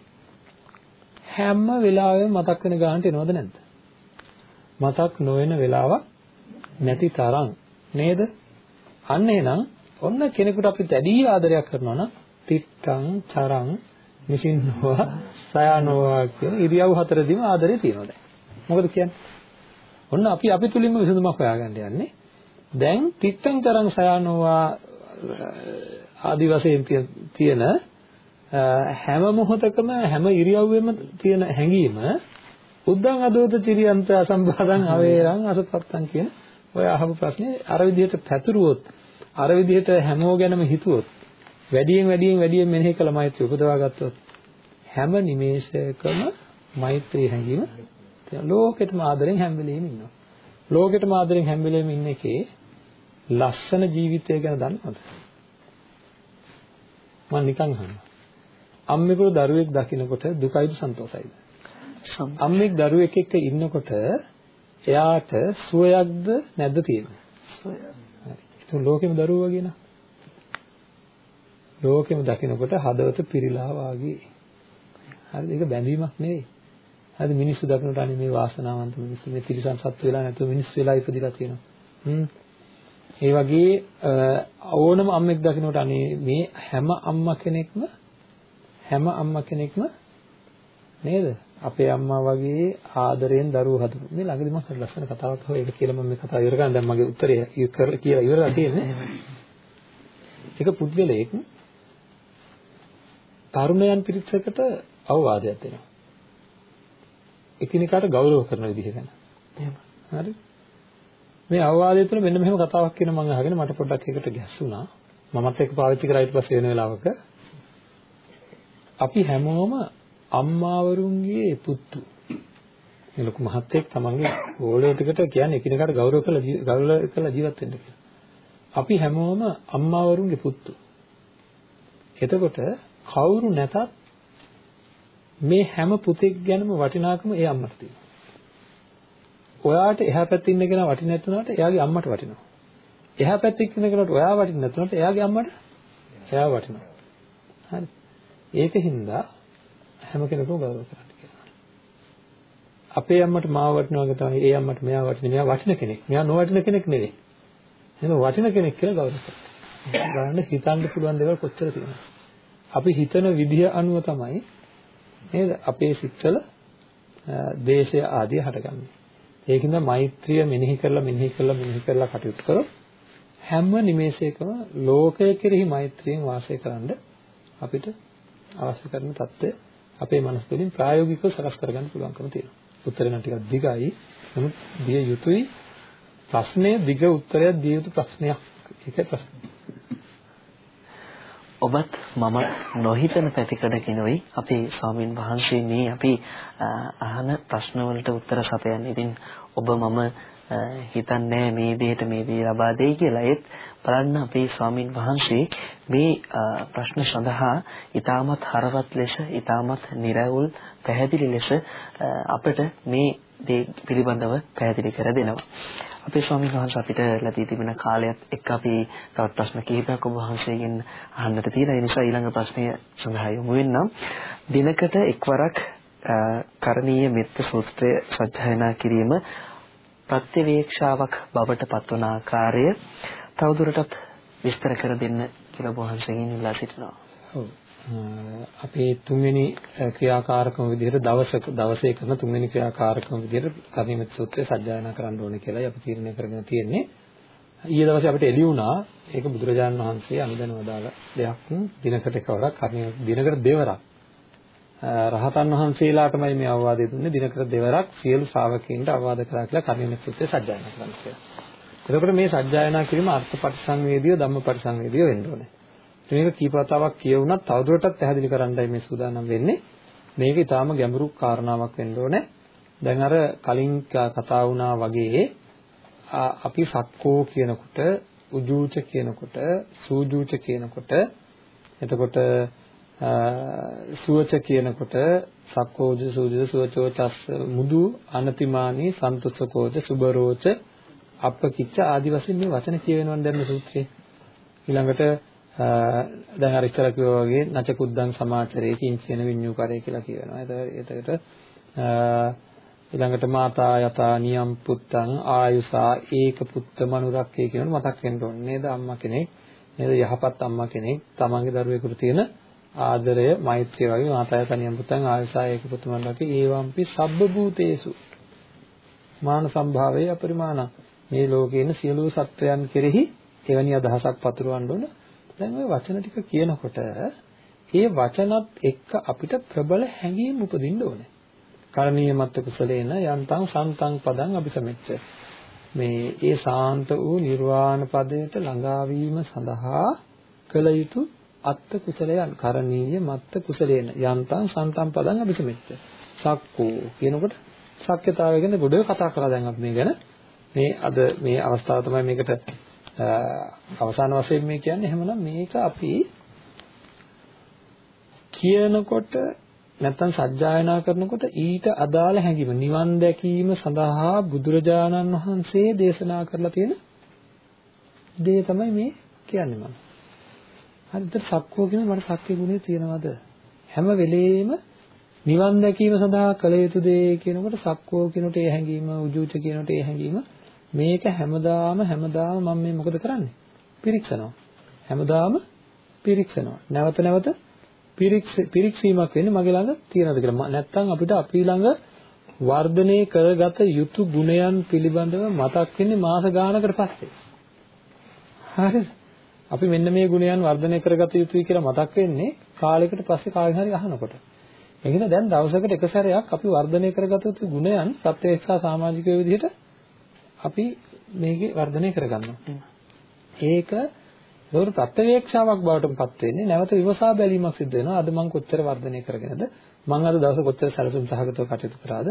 හැම වෙලාවෙම මතක් වෙන ගානට එනවද නැද්ද? මතක් නොවන වෙලාවක් නැති තරම් නේද? අන්න එනම් ඔන්න කෙනෙකුට අපි දැඩි ආදරයක් කරනවා නම් තිත්තං චරං මිසින්නවා සයනෝවා කියන ඉරියව් හතරදීම ආදරේ තියෙනවා දැන්. මොකද කියන්නේ? ඔන්න අපි අපි තුලින්ම විසඳුමක් හොයාගන්න යන්නේ. දැන් තිත්තං තරං සයනෝවා ආදි වශයෙන් තියෙන හැම මොහොතකම හැම ඉරියව්වෙම තියෙන හැඟීම උද්දං අදෝත චිරියන්ත අසම්බාධං අවේරං අසපත්තං කියන ඔය අහපු ප්‍රශ්නේ අර විදිහට පැතුරුවොත් අර විදිහට හැමෝ ගැනම හිතුවොත් වැඩියෙන් වැඩියෙන් වැඩියෙන් මෙනෙහි කළ මෛත්‍රිය උපදවා ගත්තොත් හැම නිමේෂයකම මෛත්‍රී හැඟීම ලෝකෙටම ආදරෙන් හැම වෙලෙම ඉන්නවා. ලෝකෙටම ආදරෙන් හැම වෙලෙම ඉන්න එකේ ලස්සන ජීවිතය ගැන දන්නවද? මම නිකන් අහනවා. අම්මෙකුට දරුවෙක් දකිනකොට දුකයිද සන්තෝෂයිද? අම්මෙක් දරුවෙක් එක්ක ඉන්නකොට එයාට සුවයක්ද නැද්ද තියෙන්නේ? සුවය. හරි. ඒක ලෝකෙම දරුවෝ වගේ නා. ලෝකෙම දකිනකොට හදවත පිරීලා වාගේ. හරිද? ඒක බැඳීමක් නෙවෙයි. හරිද? මිනිස්සු දකිනකොට අනේ මේ වාසනාවන්ත මිනිස්සු මේ තිරිසන් සත්තු වෙලා නැතුව මිනිස්සු වෙලා ඉපදිලා තියෙනවා. හ්ම්. ඒ වගේ ඕනම අම්මෙක් දකිනකොට අනේ මේ හැම අම්මා කෙනෙක්ම හැම අම්මා කෙනෙක්ම නේද? අපේ අම්මා වගේ ආදරයෙන් දරුවෝ හදපු. මේ ළඟදි මම හරි ලස්සන කතාවක් අහුවා. ඒක කියලා මම මේ කතාව ඉවර කරන්න දැන් මගේ උත්තරය කියලා ඉවරලා තියෙන්නේ. ඒක පුද්ගලයෙක් තරුණයන් පිරිසකට අවවාදයක් දෙනවා. එකිනෙකාට ගෞරව කරන විදිහ ගැන. එහෙම. හරි. මේ අවවාදය තුළ මෙන්න මෙහෙම කතාවක් කියන මම අහගෙන මට පොඩ්ඩක් ඒකට ගැස්සුණා. මමත් ඒක පාවිච්චි කරා ඊට පස්සේ වෙන වෙලාවක අපි හැමෝම අම්මාවරුන්ගේ පුතු. මේ ලොකු මහත්තයෙක් තමන්ගේ ඕලෝ ටිකට කියන්නේ එකිනෙකාට ගෞරව කරලා ගෞරව කරලා ජීවත් වෙන්න කියලා. අපි හැමෝම අම්මාවරුන්ගේ පුතු. එතකොට කවුරු නැතත් මේ හැම පුතෙක් ගැනම වටිනාකම ඒ අම්මට තියෙනවා. ඔයාට එහා පැත්තේ ඉන්න කෙනා වටින්නේ නැතුණාට එයාගේ අම්මට වටිනවා. එහා පැත්තේ ඉන්න කෙනාට ඔයා වටින්නේ නැතුණාට එයාගේ අම්මට එයා වටිනවා. හරි. ඒකින්ද හැම කෙනෙකුම ගෞරව කරන්න කියලා. අපේ අම්මට මාව වටිනවා වගේ තමයි ඒ අම්මට මෙයා වටින මෙයා වටින කෙනෙක්. මෙයා නොවටින කෙනෙක් නෙවෙයි. එහෙනම් වටින කෙනෙක් කියලා ගෞරව කරන්න. ගන්න හිතන්න පුළුවන් දේවල් කොච්චර තියෙනවද? අපි හිතන විදිය අනුව තමයි නේද අපේ සිත්වල දේශය ආදී හටගන්නේ. ඒකින්ද මෛත්‍රිය මෙනෙහි කරලා මෙනෙහි කරලා මෙනෙහි කරලා කටයුතු කරොත් හැම නිමේෂයකම ලෝකය කෙරෙහි මෛත්‍රියෙන් වාසය කරන්න අපිට අවශ්‍ය කරන தත්ත්වය අපේ මනස තුළින් ප්‍රායෝගිකව සකස් කරගන්න පුළුවන්කම තියෙනවා. උත්තරේ නම් ටිකක් දිගයි. නමුත් දිය යුතුයි ප්‍රශ්නය දිග උත්තරයක් දිය යුතු ප්‍රශ්නයක්. ඒකයි ප්‍රශ්නේ. ඔබත් මම නොහිතන පැතිකඩකිනුයි අපේ ස්වාමින් වහන්සේ මේ අපි අහන ප්‍රශ්න වලට උත්තර සපයන්නේ. ඉතින් ඔබ මම හිතන්නේ මේ දෙයට මේ දේ ලබා දෙයි කියලා. ඒත් බලන්න අපේ ස්වාමින් වහන්සේ මේ ප්‍රශ්න සඳහා ඊටමත් හරවත් ලෙස, ඊටමත් නිර්වුල් පැහැදිලි ලෙස අපිට මේ දේ පිළිබඳව පැහැදිලි කර දෙනවා. අපේ ස්වාමීන් වහන්සේ අපිට ලැබී තිබෙන කාලයත් එක්ක අපි තවත් ප්‍රශ්න කිහිපයක් ඔබ වහන්සේගෙන් අහන්නට තියෙනවා. ඒ නිසා ඊළඟ ප්‍රශ්නය සඳහා යොමු වෙන්නම්. දිනකට එක්වරක් කරණීය මෙත්ත සූත්‍රය සජ්ජායනා කිරීම ප්‍රත්‍යවේක්ෂාවක් බවට පත්වන ආකාරය තවදුරටත් විස්තර කර දෙන්න කියලා ඔබ වහන්සේගෙන් ඉල්ලා සිටිනවා. ඔව්. අපේ තුන්වෙනි ක්‍රියාකාරකම විදිහට දවසක දවසේ කරන තුන්වෙනි ක්‍රියාකාරකම විදිහට කර්ණිමත් සූත්‍රය සජ්ජායනා කරන්න ඕනේ කියලායි අපි තීරණය කරගෙන තියෙන්නේ. ඊයේ දවසේ අපිට එළි වුණා ඒක බුදුරජාණන් වහන්සේ අනුදැනව දාලා දෙයක් දිනකට එකවරක් කර්ණිමත් දිනකට දෙවරක් රහතන් වහන්සේලාටමයි මේ අවවාදය දුන්නේ දිනකට දෙවරක් සියලු ශ්‍රාවකයන්ට අවවාද කරා කියලා කර්ණිමත් සූත්‍රය සජ්ජායනා කරන්න කියලා. එතකොට මේ සජ්ජායනා කිරීම අර්ථ පරිසංවේදීව ධම්ම පරිසංවේදීව වෙන්න ඕනේ. මේක කීපවතාවක් කියවුණත් තවදුරටත් පැහැදිලි කරන්නයි මේ සූදානම් වෙන්නේ. මේක ඊටාම ගැඹුරු කාරණාවක් වෙන්න ඕනේ. දැන් අර කලින් කතා වුණා වගේ අපි සක්කෝ කියනකොට උජූච කියනකොට සූජූච කියනකොට එතකොට සුවච කියනකොට සක්කෝජ සූජ සුවචෝ චස් මුදු අනතිමානී සන්තුෂ්කෝච සුබරෝච අපකිච්ච ආදි වශයෙන් මේ වචන කියවෙනවන් දැන් මේ සූත්‍රයේ. ඊළඟට දැන් අර ඉස්සර කිව්වා වගේ නච කුද්දං සමාචරේ කිංචන විඤ්ඤුකරේ කියලා කියනවා. එතකොට ඊළඟට මාතා යතා නියම් පුත්තං ආයුසා ඒක පුත්ත මනුරක්කේ කියනකොට මතක් වෙන්න ඕනේ නේද? අම්මා කෙනෙක් නේද? යහපත් අම්මා කෙනෙක්. තමන්ගේ දරුවෙකුට තියෙන ආදරය, මෛත්‍රිය වගේ මාතය තනියම පුතන් ආයසාය ඒක පුතුමන් ලකේ ඒවම්පි සබ්බ භූතේසු. මාන සම්භාවයේ අපරිමාණ. මේ ලෝකේ ඉන්න සියලු සත්වයන් කෙරෙහි එවැනි අදහසක් පතුරවන්න ඕන. දැන් ওই වචන ටික කියනකොට ඒ වචනත් එක්ක අපිට ප්‍රබල හැඟීම් උපදින්න ඕනේ. කරණීය මත්ත කුසලේන යන්තං සන්තං පදං අபிසමෙච්ච. මේ ඒ සාන්ත වූ නිර්වාණ පදයට ළඟා සඳහා කළ යුතු අත්ත කුසලයන් කරණීය මත්ත කුසලේන යන්තං සන්තං පදං අபிසමෙච්ච. සක්කෝ කියනකොට සක්්‍යතාවය ගැන ගොඩේ කතා කරලා දැන් අපි මේ ගැන මේ අද මේ අවස්ථාව තමයි මේකට අවසාන වශයෙන් මේ කියන්නේ එහෙමනම් මේක අපි කියනකොට නැත්තම් සජ්ජායනා කරනකොට ඊට අදාළ හැඟීම නිවන් දැකීම සඳහා බුදුරජාණන් වහන්සේ දේශනා කරලා තියෙන දේ තමයි මේ කියන්නේ මම. හරිද? සක්කෝ කියන මට සක්්‍ය ගුණය තියෙනවද? හැම වෙලේම නිවන් දැකීම සඳහා කළ යුතු දේ කියනකොට සක්කෝ කියනට ඒ හැඟීම උජූච කියනට ඒ හැඟීම මේක හැමදාම හැමදාම මම මේ මොකද කරන්නේ? පිරික්සනවා. හැමදාම පිරික්සනවා. නැවත නැවත පිරික්සීමක් වෙන්නේ මගේ ළඟ තියෙනවද කියලා. නැත්තම් අපිට අපි ළඟ වර්ධනය කරගත යුතු ගුණයන් පිළිබඳව මතක් වෙන්නේ මාස ගානකට පස්සේ. හරිද? අපි මෙන්න මේ ගුණයන් වර්ධනය කරගත යුතුයි කියලා මතක් වෙන්නේ කාලයකට පස්සේ කාගෙන් හරි අහනකොට. එහෙනම් දැන් දවසකට එක සැරයක් අපි වර්ධනය කරගත යුතු ගුණයන් ප්‍රත්‍යක්ෂ සමාජිකයෝ විදිහට අපි මේකේ වර්ධනය කරගන්නවා. ඒක ඒකට ප්‍රත්‍යවේක්ෂාවක් බවට පත් වෙන්නේ නැවත විමසා බැලීමක් සිද්ධ වෙනවා. අද මම කොච්චර වර්ධනය කරගෙනද? මම අද දවස් කොච්චර සැලසුම් සහගතව කටයුතු කරාද?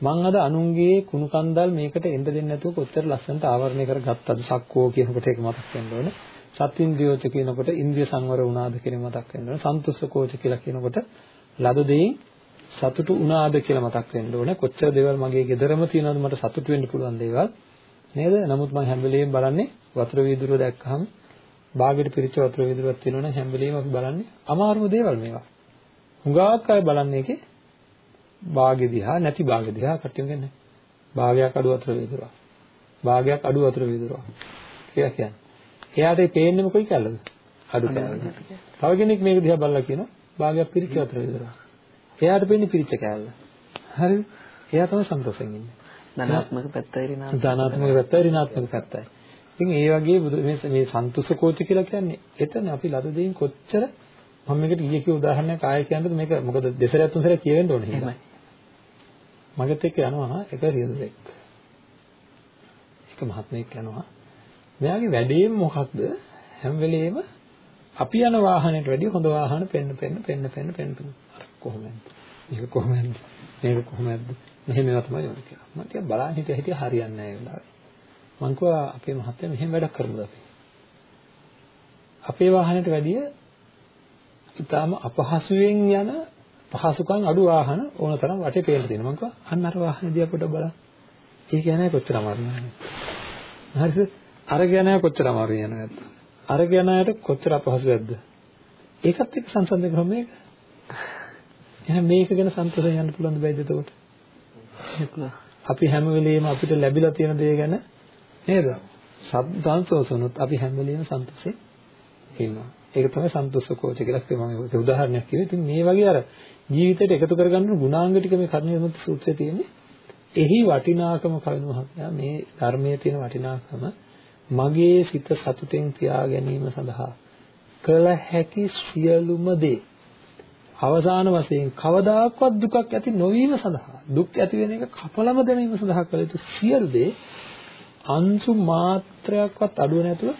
මම අද අනුන්ගේ කුණු කන්දල් මේකට එන්න දෙන්නේ නැතුව කොච්චර ලස්සනට ආවරණය කරගත්තද? සක්කෝ කියනකොට ඒක මතක් වෙන්න ඕනේ. සත්ින්ද්‍රියෝච කියනකොට ඉන්ද්‍රිය සංවර වුණාද කියන මතක් වෙන්න ඕනේ. සන්තුෂ්කෝච කියලා කියනකොට ලද දෙයින් සතුටු වුණාද කියලා මතක් වෙන්න ඕනේ. කොච්චර දේවල් මගේ ගෙදරම තියෙනවද මට සතුටු වෙන්න පුළුවන් දේවල් නේද? නමුත් මම හැම වෙලෙම බලන්නේ වතුර වීදුරුව දැක්කහම බාගෙට පිරිච්ච වතුර වීදුරුවක් තියෙනවා නම් හැම වෙලෙම අපි බලන්නේ අමාරුම දේවල් මේවා. හුඟක් අය බලන්නේ ඒකේ බාගෙ දිහා නැති බාගෙ දිහා කට්ටියම කියන්නේ. බාගයක් අඩු වතුර වීදුරුවක්. බාගයක් අඩු වතුර වීදුරුවක්. කියලා කියන්නේ. එයාට ඒ පේන්නේ මොකයි කැලලද? අඩු කැලල. තව කෙනෙක් මේක දිහා බලලා කියනවා බාගයක් පිරිච්ච වතුර වීදුරුවක්. එයාට පේන්නේ පිරිච්ච කැලල. හරිද? එයා තමයි සන්තෝෂෙන් ඉන්නේ. ධනාත්මක පැත්තයි ඍණාත්මක ධනාත්මක පැත්තයි ඍණාත්මක පැත්තයි. ඉතින් ඒ වගේ මේ මේ සන්තුෂ්ස කෝච කියලා කියන්නේ එතන අපි ලද දෙයින් කොච්චර මම මේකට ඊයේ කිව්ව උදාහරණයක් ආයෙ කියන්නද මේක මොකද දෙසරයක් තුන්සරයක් කියවෙන්න ඕනේ එහෙමයි. මගත් එක්ක යනවා එක රියදුරෙක්. එක මහත්මයෙක් යනවා. මෙයාගේ වැඩේ මොකක්ද? හැම වෙලෙම අපි යන වාහනයට වැඩිය හොඳ වාහන පෙන්න පෙන්න පෙන්න පෙන්න පෙන්න පෙන්න. කොහොමද? මේක කොහොමද? මේක කොහොමද? මෙහෙම ඒවා තමයි ඕනේ කියලා. මම ටිකක් බලන් හිටිය හිටිය හරියන්නේ නැහැ ඒ වෙලාවේ. මං කිව්වා අපේ මහත්තයා මෙහෙම වැඩක් කරමුද අපි. අපේ වාහනයට වැඩිය ඊටාම අපහසුයෙන් යන පහසුකම් අඩු වාහන ඕන තරම් වටේ පේන්න තියෙනවා. මං කිව්වා අන්න අර වාහනේ පොඩ්ඩක් බලන්න. ඒ කියන්නේ කොච්චර අමාරු නේද? හරිද? අර කියන්නේ කොච්චර අමාරු යනවද? අර කියනයට කොච්චර අපහසුයක්ද? ඒකත් එක්ක සංසන්දනය කරමු මේක. එහෙනම් මේක ගැන සන්තෝෂයෙන් යන්න පුළුවන් දෙයිද එතකොට? අපි හැම වෙලෙම අපිට ලැබිලා තියෙන දේ ගැන නේද? සන්තෝෂුනොත් අපි හැම වෙලෙම සන්තෝෂයෙන් ඉන්නවා. ඒක තමයි සන්තුෂ්කෝච කියලා කිව්වම ඒක උදාහරණයක් කිව්වේ. ඉතින් මේ වගේ අර ජීවිතයට එකතු කරගන්න ගුණාංග ටික මේ කර්ණියමුත් සූත්‍රයේ තියෙන්නේ. එහි වටිනාකම කවින මහත්මයා මේ ධර්මයේ තියෙන වටිනාකම මගේ සිත සතුටෙන් තියා ගැනීම සඳහා කළ හැකි සියලුම දේ අවසාන වශයෙන් කවදාකවත් දුකක් ඇති නොවීම සඳහා දුක් ඇති වෙන එක කපලම දැමීම සඳහා කළ යුතු සියලු දේ අංශු මාත්‍රයක්වත් අඩුව නැතුව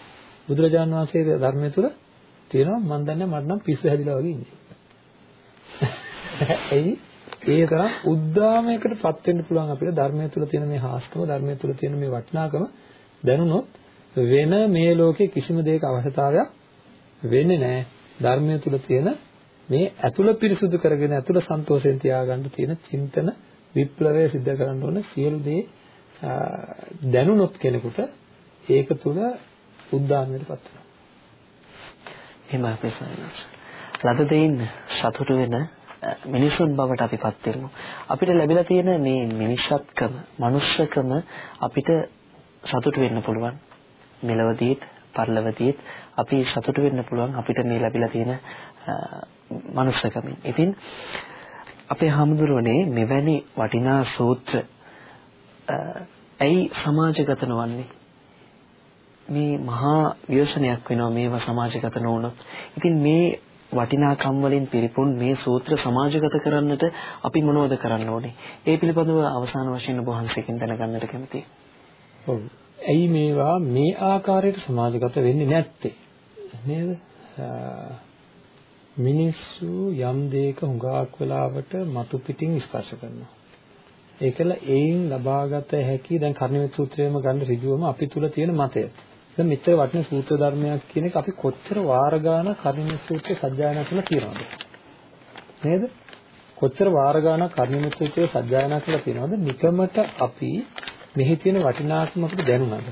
බුදුරජාන් වහන්සේගේ ධර්මය තුල තියෙනවා මම දන්නේ මට නම් පිස්සු හැදිලා වගේ ඉන්නේ. එයි ඒ තරම් උද්දාමයකටපත් වෙන්න පුළුවන් අපිට ධර්මය තුල තියෙන මේ හාස්කම ධර්මය තුල තියෙන මේ වටිනාකම දැනුනොත් වෙන මේ ලෝකේ කිසිම දෙයක අවශ්‍යතාවයක් වෙන්නේ නැහැ. ධර්මය තුල තියෙන මේ ඇතුළ පිරිසුදු කරගෙන ඇතුළ සන්තෝෂයෙන් තියාගන්න තියෙන චින්තන විප්ලවය සිද්ධ කරන්න ඕන සියලු දේ දැනුනොත් කෙනෙකුට ඒක තුල උද්දාමයටපත් වෙනවා. එහෙම අපේ සයනස්. ලද දෙයින් සතුටු වෙන මිනිසුන් බවට අපිපත් වෙමු. අපිට ලැබිලා තියෙන මේ මිනිස්සත්කම, මනුෂ්‍යකම අපිට සතුටු වෙන්න පුළුවන්. මෙලවදීත්, පරලවදීත් අපි සතුටු වෙන්න පුළුවන් අපිට මේ ලැබිලා තියෙන මනුෂ්‍යකමින්. ඉතින් අපේ හාමුදුරුවනේ මෙවැනි වටිනා සූත්‍ර ඇයි සමාජගත නොවන්නේ? මේ මහා ව්‍යසනයක් වෙනවා මේව සමාජගත නොවුනොත්. ඉතින් මේ වටිනාකම් වලින් පිරිපුන් මේ සූත්‍ර සමාජගත කරන්නට අපි මොනවද කරන්න ඕනේ? ඒ පිළිබඳව අවසාන වශයෙන් ඔබ වහන්සේකින් දැනගන්නට කැමතියි. ඔව්. ඇයි මේවා මේ ආකාරයට සමාජගත වෙන්නේ නැත්තේ? නේද? මිනිස්සු යම් දෙයක හුඟක් වෙලාවට මතු පිටින් ස්පර්ශ කරනවා. ඒකල ඒයින් ලබාගත හැකි දැන් කර්ණිමෙත් සූත්‍රයේම ගන්න ඍජුවම අපි තුල තියෙන මතය. දැන් මෙච්චර වටින සූත්‍ර ධර්මයක් කියන එක අපි කොච්චර වාර ගාන කර්ණිමෙත් සූත්‍රය සජ්ජායනා කරලා තියෙනවද? නේද? කොච්චර වාර ගාන කර්ණිමෙත් සූත්‍රය සජ්ජායනා කරලා තියෙනවද? නිකමට අපි මෙහි තියෙන වටිනාකම අපිට දැනුණාද?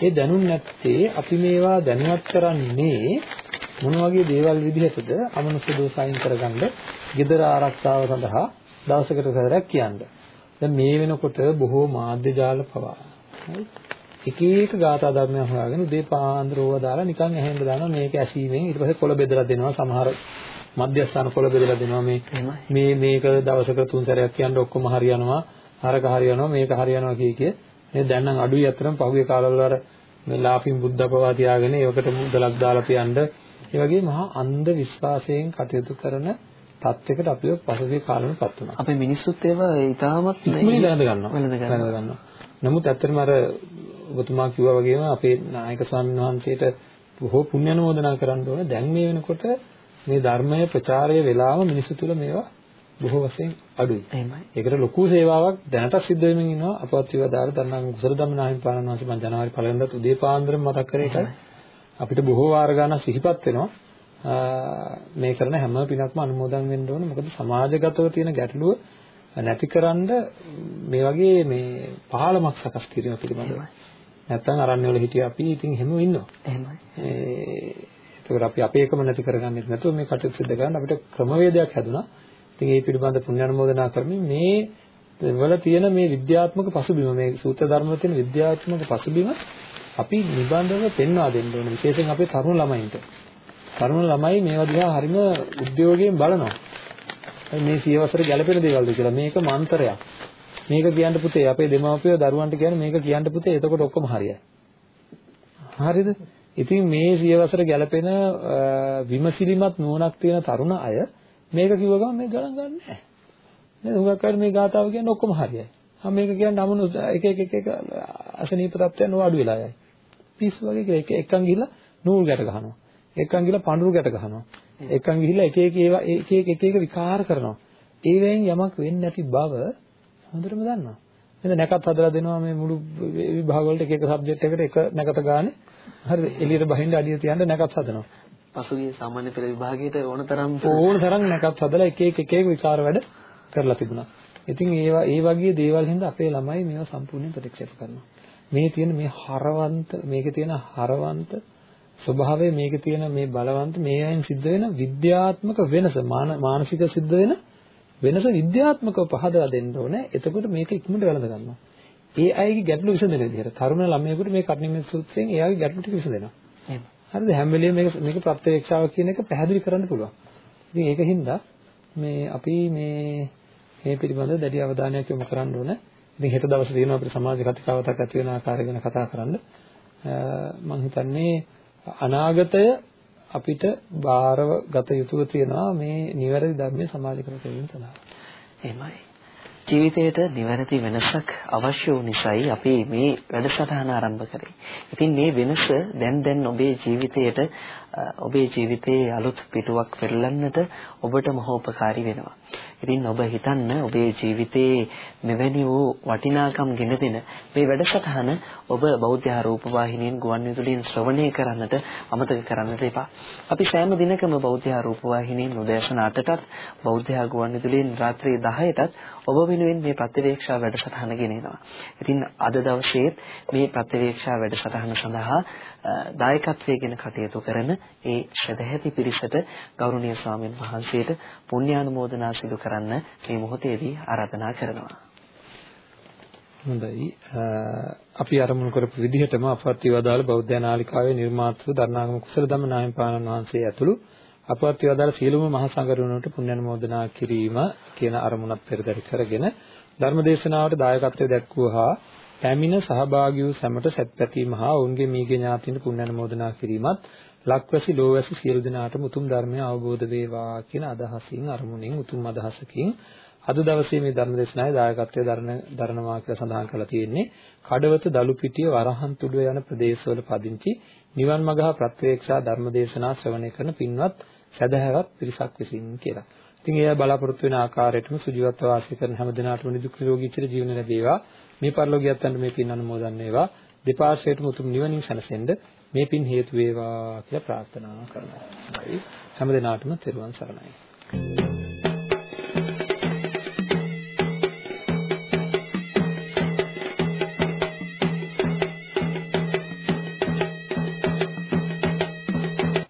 ඒ දැනුම් නැත්තේ අපි මේවා දැනුවත් කරන්නේ මොන වගේ දේවල් විදිහටද අමනුෂ්‍ය දෝෂ අයින් කරගන්න gedara ආරක්ෂාව සඳහා දවසකට සැරයක් කියන්නේ. දැන් මේ වෙනකොට බොහෝ මාධ්‍ය ජාල පවා. එක එක ගාථා ධර්මයන් හොයාගෙන උදේ පාන්දර ඕවා දාලා නිකන් ඇහෙන්න දානවා මේක ඇසීමෙන් ඊට පස්සේ කොළ බෙදලා දෙනවා. සමහර මධ්‍යස්ථාන කොළ බෙදලා දෙනවා. මේ මේ මේක දවසකට තුන් සැරයක් කියන්න ඔක්කොම හරියනවා අරක හරියනවා මේක හරියනවා කිය කිය මේ දැන් නම් අඩුයි අතරම පහුගිය කාලවල අර මේ ලාෆින් බුද්ධපවා තියාගෙන ඒකට මුදලක් දාලා තියන්න ඒ වගේ මහා අන්ධ විශ්වාසයෙන් කටයුතු කරන තත්යකට අපිව පසුගිය කාලෙමපත් වුණා. අපේ මිනිස්සුත් ඒවා ඊටමත් මේ වැළඳ ගන්නවා. වැළඳ ගන්නවා. නමුත් ඇත්තටම අර ඔබතුමා කිව්වා වගේම අපේ නායක ස්වාමීන් වහන්සේට බොහෝ පුණ්‍ය අනුමෝදනා කරන්න ඕන. දැන් මේ වෙනකොට මේ ධර්මය ප්‍රචාරය වෙලාම මිනිස්සු තුල මේවා බොහෝ වශයෙන් අඩුයි. එහෙමයි. ඒකට ලොකු සේවාවක් දැනට සිද්ධ වෙමින් ඉනවා අපවත් විවදාර දන්නා කුසල ධම්මනාහිම් පානන් වහන්සේ මම ජනවාරි පළවෙනිදාත් උදේ පාන්දරම මතක් කරේ ඒකයි. අපිට බොහෝ වාර ගණන් සිහිපත් වෙනවා. මේ කරන හැම පිනක්ම අනුමෝදන් වෙන්න ඕන. මොකද සමාජගතව තියෙන ගැටලුව නැතිකරන්න මේ වගේ මේ පහළමක් සකස් කිරීම පිළිබඳව. නැත්තම් අරන්නේ වල හිටිය අපි ඉතින් හැමෝ ඉන්නවා. එහෙමයි. ඒකෝර අපි අපේකම නැති කරගන්නෙත් නැතුව මේ කටයුතු සිදු කරන්න අපිට ක්‍රමවේදයක් හැදුනා. ඉතින් ඒ පිළිබඳ පුණ්‍යානුමෝදනා කරමින් මේ වල තියෙන මේ විද්‍යාත්මක පසුබිම මේ සූත්‍ර ධර්ම වල තියෙන විද්‍යාත්මක පසුබිම අපි නිබඳව පෙන්වා දෙන්න ඕනේ විශේෂයෙන් අපේ තරුණ ළමයින්ට. තරුණ ළමයි මේවා දිහා හරිම උද්‍යෝගයෙන් බලනවා. මේ සියවසර ගැළපෙන දේවල්ද කියලා. මේක මන්තරයක්. මේක කියන්න පුතේ අපේ දෙමාපියෝ දරුවන්ට කියන්නේ මේක කියන්න පුතේ එතකොට ඔක්කොම හරියයි. හරිද? ඉතින් මේ සියවසර ගැළපෙන විමසිලිමත් නුවණක් තියෙන තරුණ අය මේක කිව්ව ගමන් මේ ගණන් ගන්න නැහැ. නේද? හුඟක් අය මේ ගාතාව කියන්නේ ඔක්කොම හරියයි. ආ මේක කියන්නේ අමනු එක එක එක එක අසනීප තත්ත්වයන් අඩු වෙලා යයි. පිස්සු වගේ කියලා එක එකන් ගිහිල්ලා නූල් ගැට ගහනවා. එකන් ගිහිල්ලා පඳුරු ගැට ගහනවා. එකන් ගිහිල්ලා එක එක ඒවා එක එක එක එක විකාර කරනවා. ඒ වෙන් යමක් වෙන්නේ නැති බව හොඳටම දන්නවා. නේද නැකත් හදලා දෙනවා මේ මුළු විභාග වලට එක එක සබ්ජෙක්ට් එකට එක නැකත ගානේ. හරිද? එළියට බහින්න අඩිය තියන්න නැකත් හදනවා. පසුගිය සාමාන්‍ය පෙළ විභාගයට ඕන තරම් ඕන තරම් නැකත් හදලා එක එක එක එක විකාර වැඩ කරලා තිබුණා. ඉතින් ඒවා ඒ වගේ දේවල් හින්දා අපේ ළමයි මේවා සම්පූර්ණයෙන් ප්‍රතික්ෂේප කරනවා. මේ තියෙන මේ හරවන්ත මේකේ තියෙන හරවන්ත ස්වභාවය මේකේ තියෙන මේ බලවන්ත මේ අයින් සිද්ධ වෙන විද්‍යාත්මක වෙනස මානසික සිද්ධ වෙන වෙනස විද්‍යාත්මකව පහදලා දෙන්න ඕනේ. එතකොට මේක ඉක්මනට වැළඳ ගන්නවා. ඒ අයගේ ගැටලු විසඳන විදිහට තරුණ ළමයෙකුට මේ කර්ණිමේ සූත්‍රයෙන් එයාගේ ගැටලු ටික විසඳෙනවා. එහෙම. හරිද? හැම වෙලෙම මේක මේක ප්‍රත්‍යක්ෂාව කියන එක පැහැදිලි කරන්න පුළුවන්. ඉතින් ඒකින්ද මේ අපි මේ මේ පිළිබඳව දැඩි අවධානයක් යොමු කරන්න ඕන. ඉතින් හෙට දවසේ තියෙනවා අපිට සමාජ කතිකාවතක් ඇති වෙන ආකාරය ගැන කතා කරන්න. මම හිතන්නේ අනාගතය අපිට බාරව ගත යුතුව තියෙනවා මේ නිවැරදි ධර්මයේ සමාජගත කිරීම සඳහා. එහෙමයි. ජීවිතයට නිවැරදි වෙනසක් අවශ්‍ය වූ නිසායි අපි මේ වැඩසටහන ආරම්භ කරේ. ඉතින් මේ වෙනස දැන් දැන් ඔබේ ජීවිතයට ඔබේ ජීවිතයේ අලුත් පිටුවක් පෙරලන්නට ඔබට මහෝපකාරී වෙනවා. ඉතින් ඔබ හිතන්න ඔබේ ජීවිතයේ මෙවැනි වූ වටිනාකම් ගෙන දෙන මේ වැඩසටහන ඔබ බෞද්ධ රූප වාහිනියෙන් ගුවන් විදුලියෙන් ශ්‍රවණය කරන්නට අමතක කරන්නට එපා. අපි සෑම දිනකම බෞද්ධ රූප වාහිනියෙන් උදෑසන 8ටත් බෞද්ධ ගුවන් විදුලියෙන් රාත්‍රී 10ටත් ඔබ වෙනුවෙන් මේ ප්‍රතිවේක්ෂා වැඩසටහන ගෙනෙනවා. ඉතින් අද දවසේ මේ ප්‍රතිවේක්ෂා වැඩසටහන සඳහා දායකත්වයෙන් කටයුතු කරන ඒ ශ්‍රදැහැති පිරිසට ගෞරවනීය ස්වාමීන් වහන්සේට පුණ්‍යානුමෝදනා සිදු කරන්න මේ මොහොතේදී ආරාධනා කරනවා. හොඳයි. අපි අරමුණු කරපු විදිහටම අපවත් වේදාල බෞද්ධ නාලිකාවේ නිර්මාතෘ දරණාගම කුසල ධම්ම නායම්පාණන් වහන්සේ ඇතුළු අපවත් වේදාල සියලුම මහා සංඝරත්නයට පුණ්‍යානුමෝදනා කිරීම කියන අරමුණත් පෙරදරි කරගෙන ධර්මදේශනාවට දායකත්වයෙන් දැක්වුවා පැමිණ සහභාගී වූ සැමට සත්පැතීම හා ඔවුන්ගේ මීගේ ඥාතින් පුණ්‍ය අනුමෝදනා කිරීමත් ලක්වැසි ලෝවැසි සියලු දෙනාටම උතුම් ධර්මය අවබෝධ වේවා කියන අදහසින් අරමුණෙන් උතුම් අදහසකින් අද දවසේ මේ ධර්ම දේශනාවේ දායකත්වයේ දරන දරනවා කියලා සඳහන් කරලා තියෙන්නේ කඩවත දලුපිටිය වරහන්තුඩුව යන ප්‍රදේශවල පදිංචි නිවන් මඟ හා ප්‍රත්‍යක්ෂා ධර්ම දේශනා ශ්‍රවණය කරන පින්වත් සදහැවත් පිරිසක් විසින් කියලා. ඉතින් ඒ බලාපොරොත්තු වෙන ආකාරයටම සුජීවත්ව වාසය කරන හැම දිනාටම නිදුක් නිරෝගී චිර ජීවන ලැබේවා. මේ පරිලෝකියත් අන්න මේ පින් අනුමෝදන් වේවා. දෙපාර්ශ්වයටම උතුම් නිවනින් සැනසෙන්න මේ පින් හේතු වේවා කියලා ප්‍රාර්ථනා කරනවා. හැම දිනාටම තෙරුවන් සරණයි.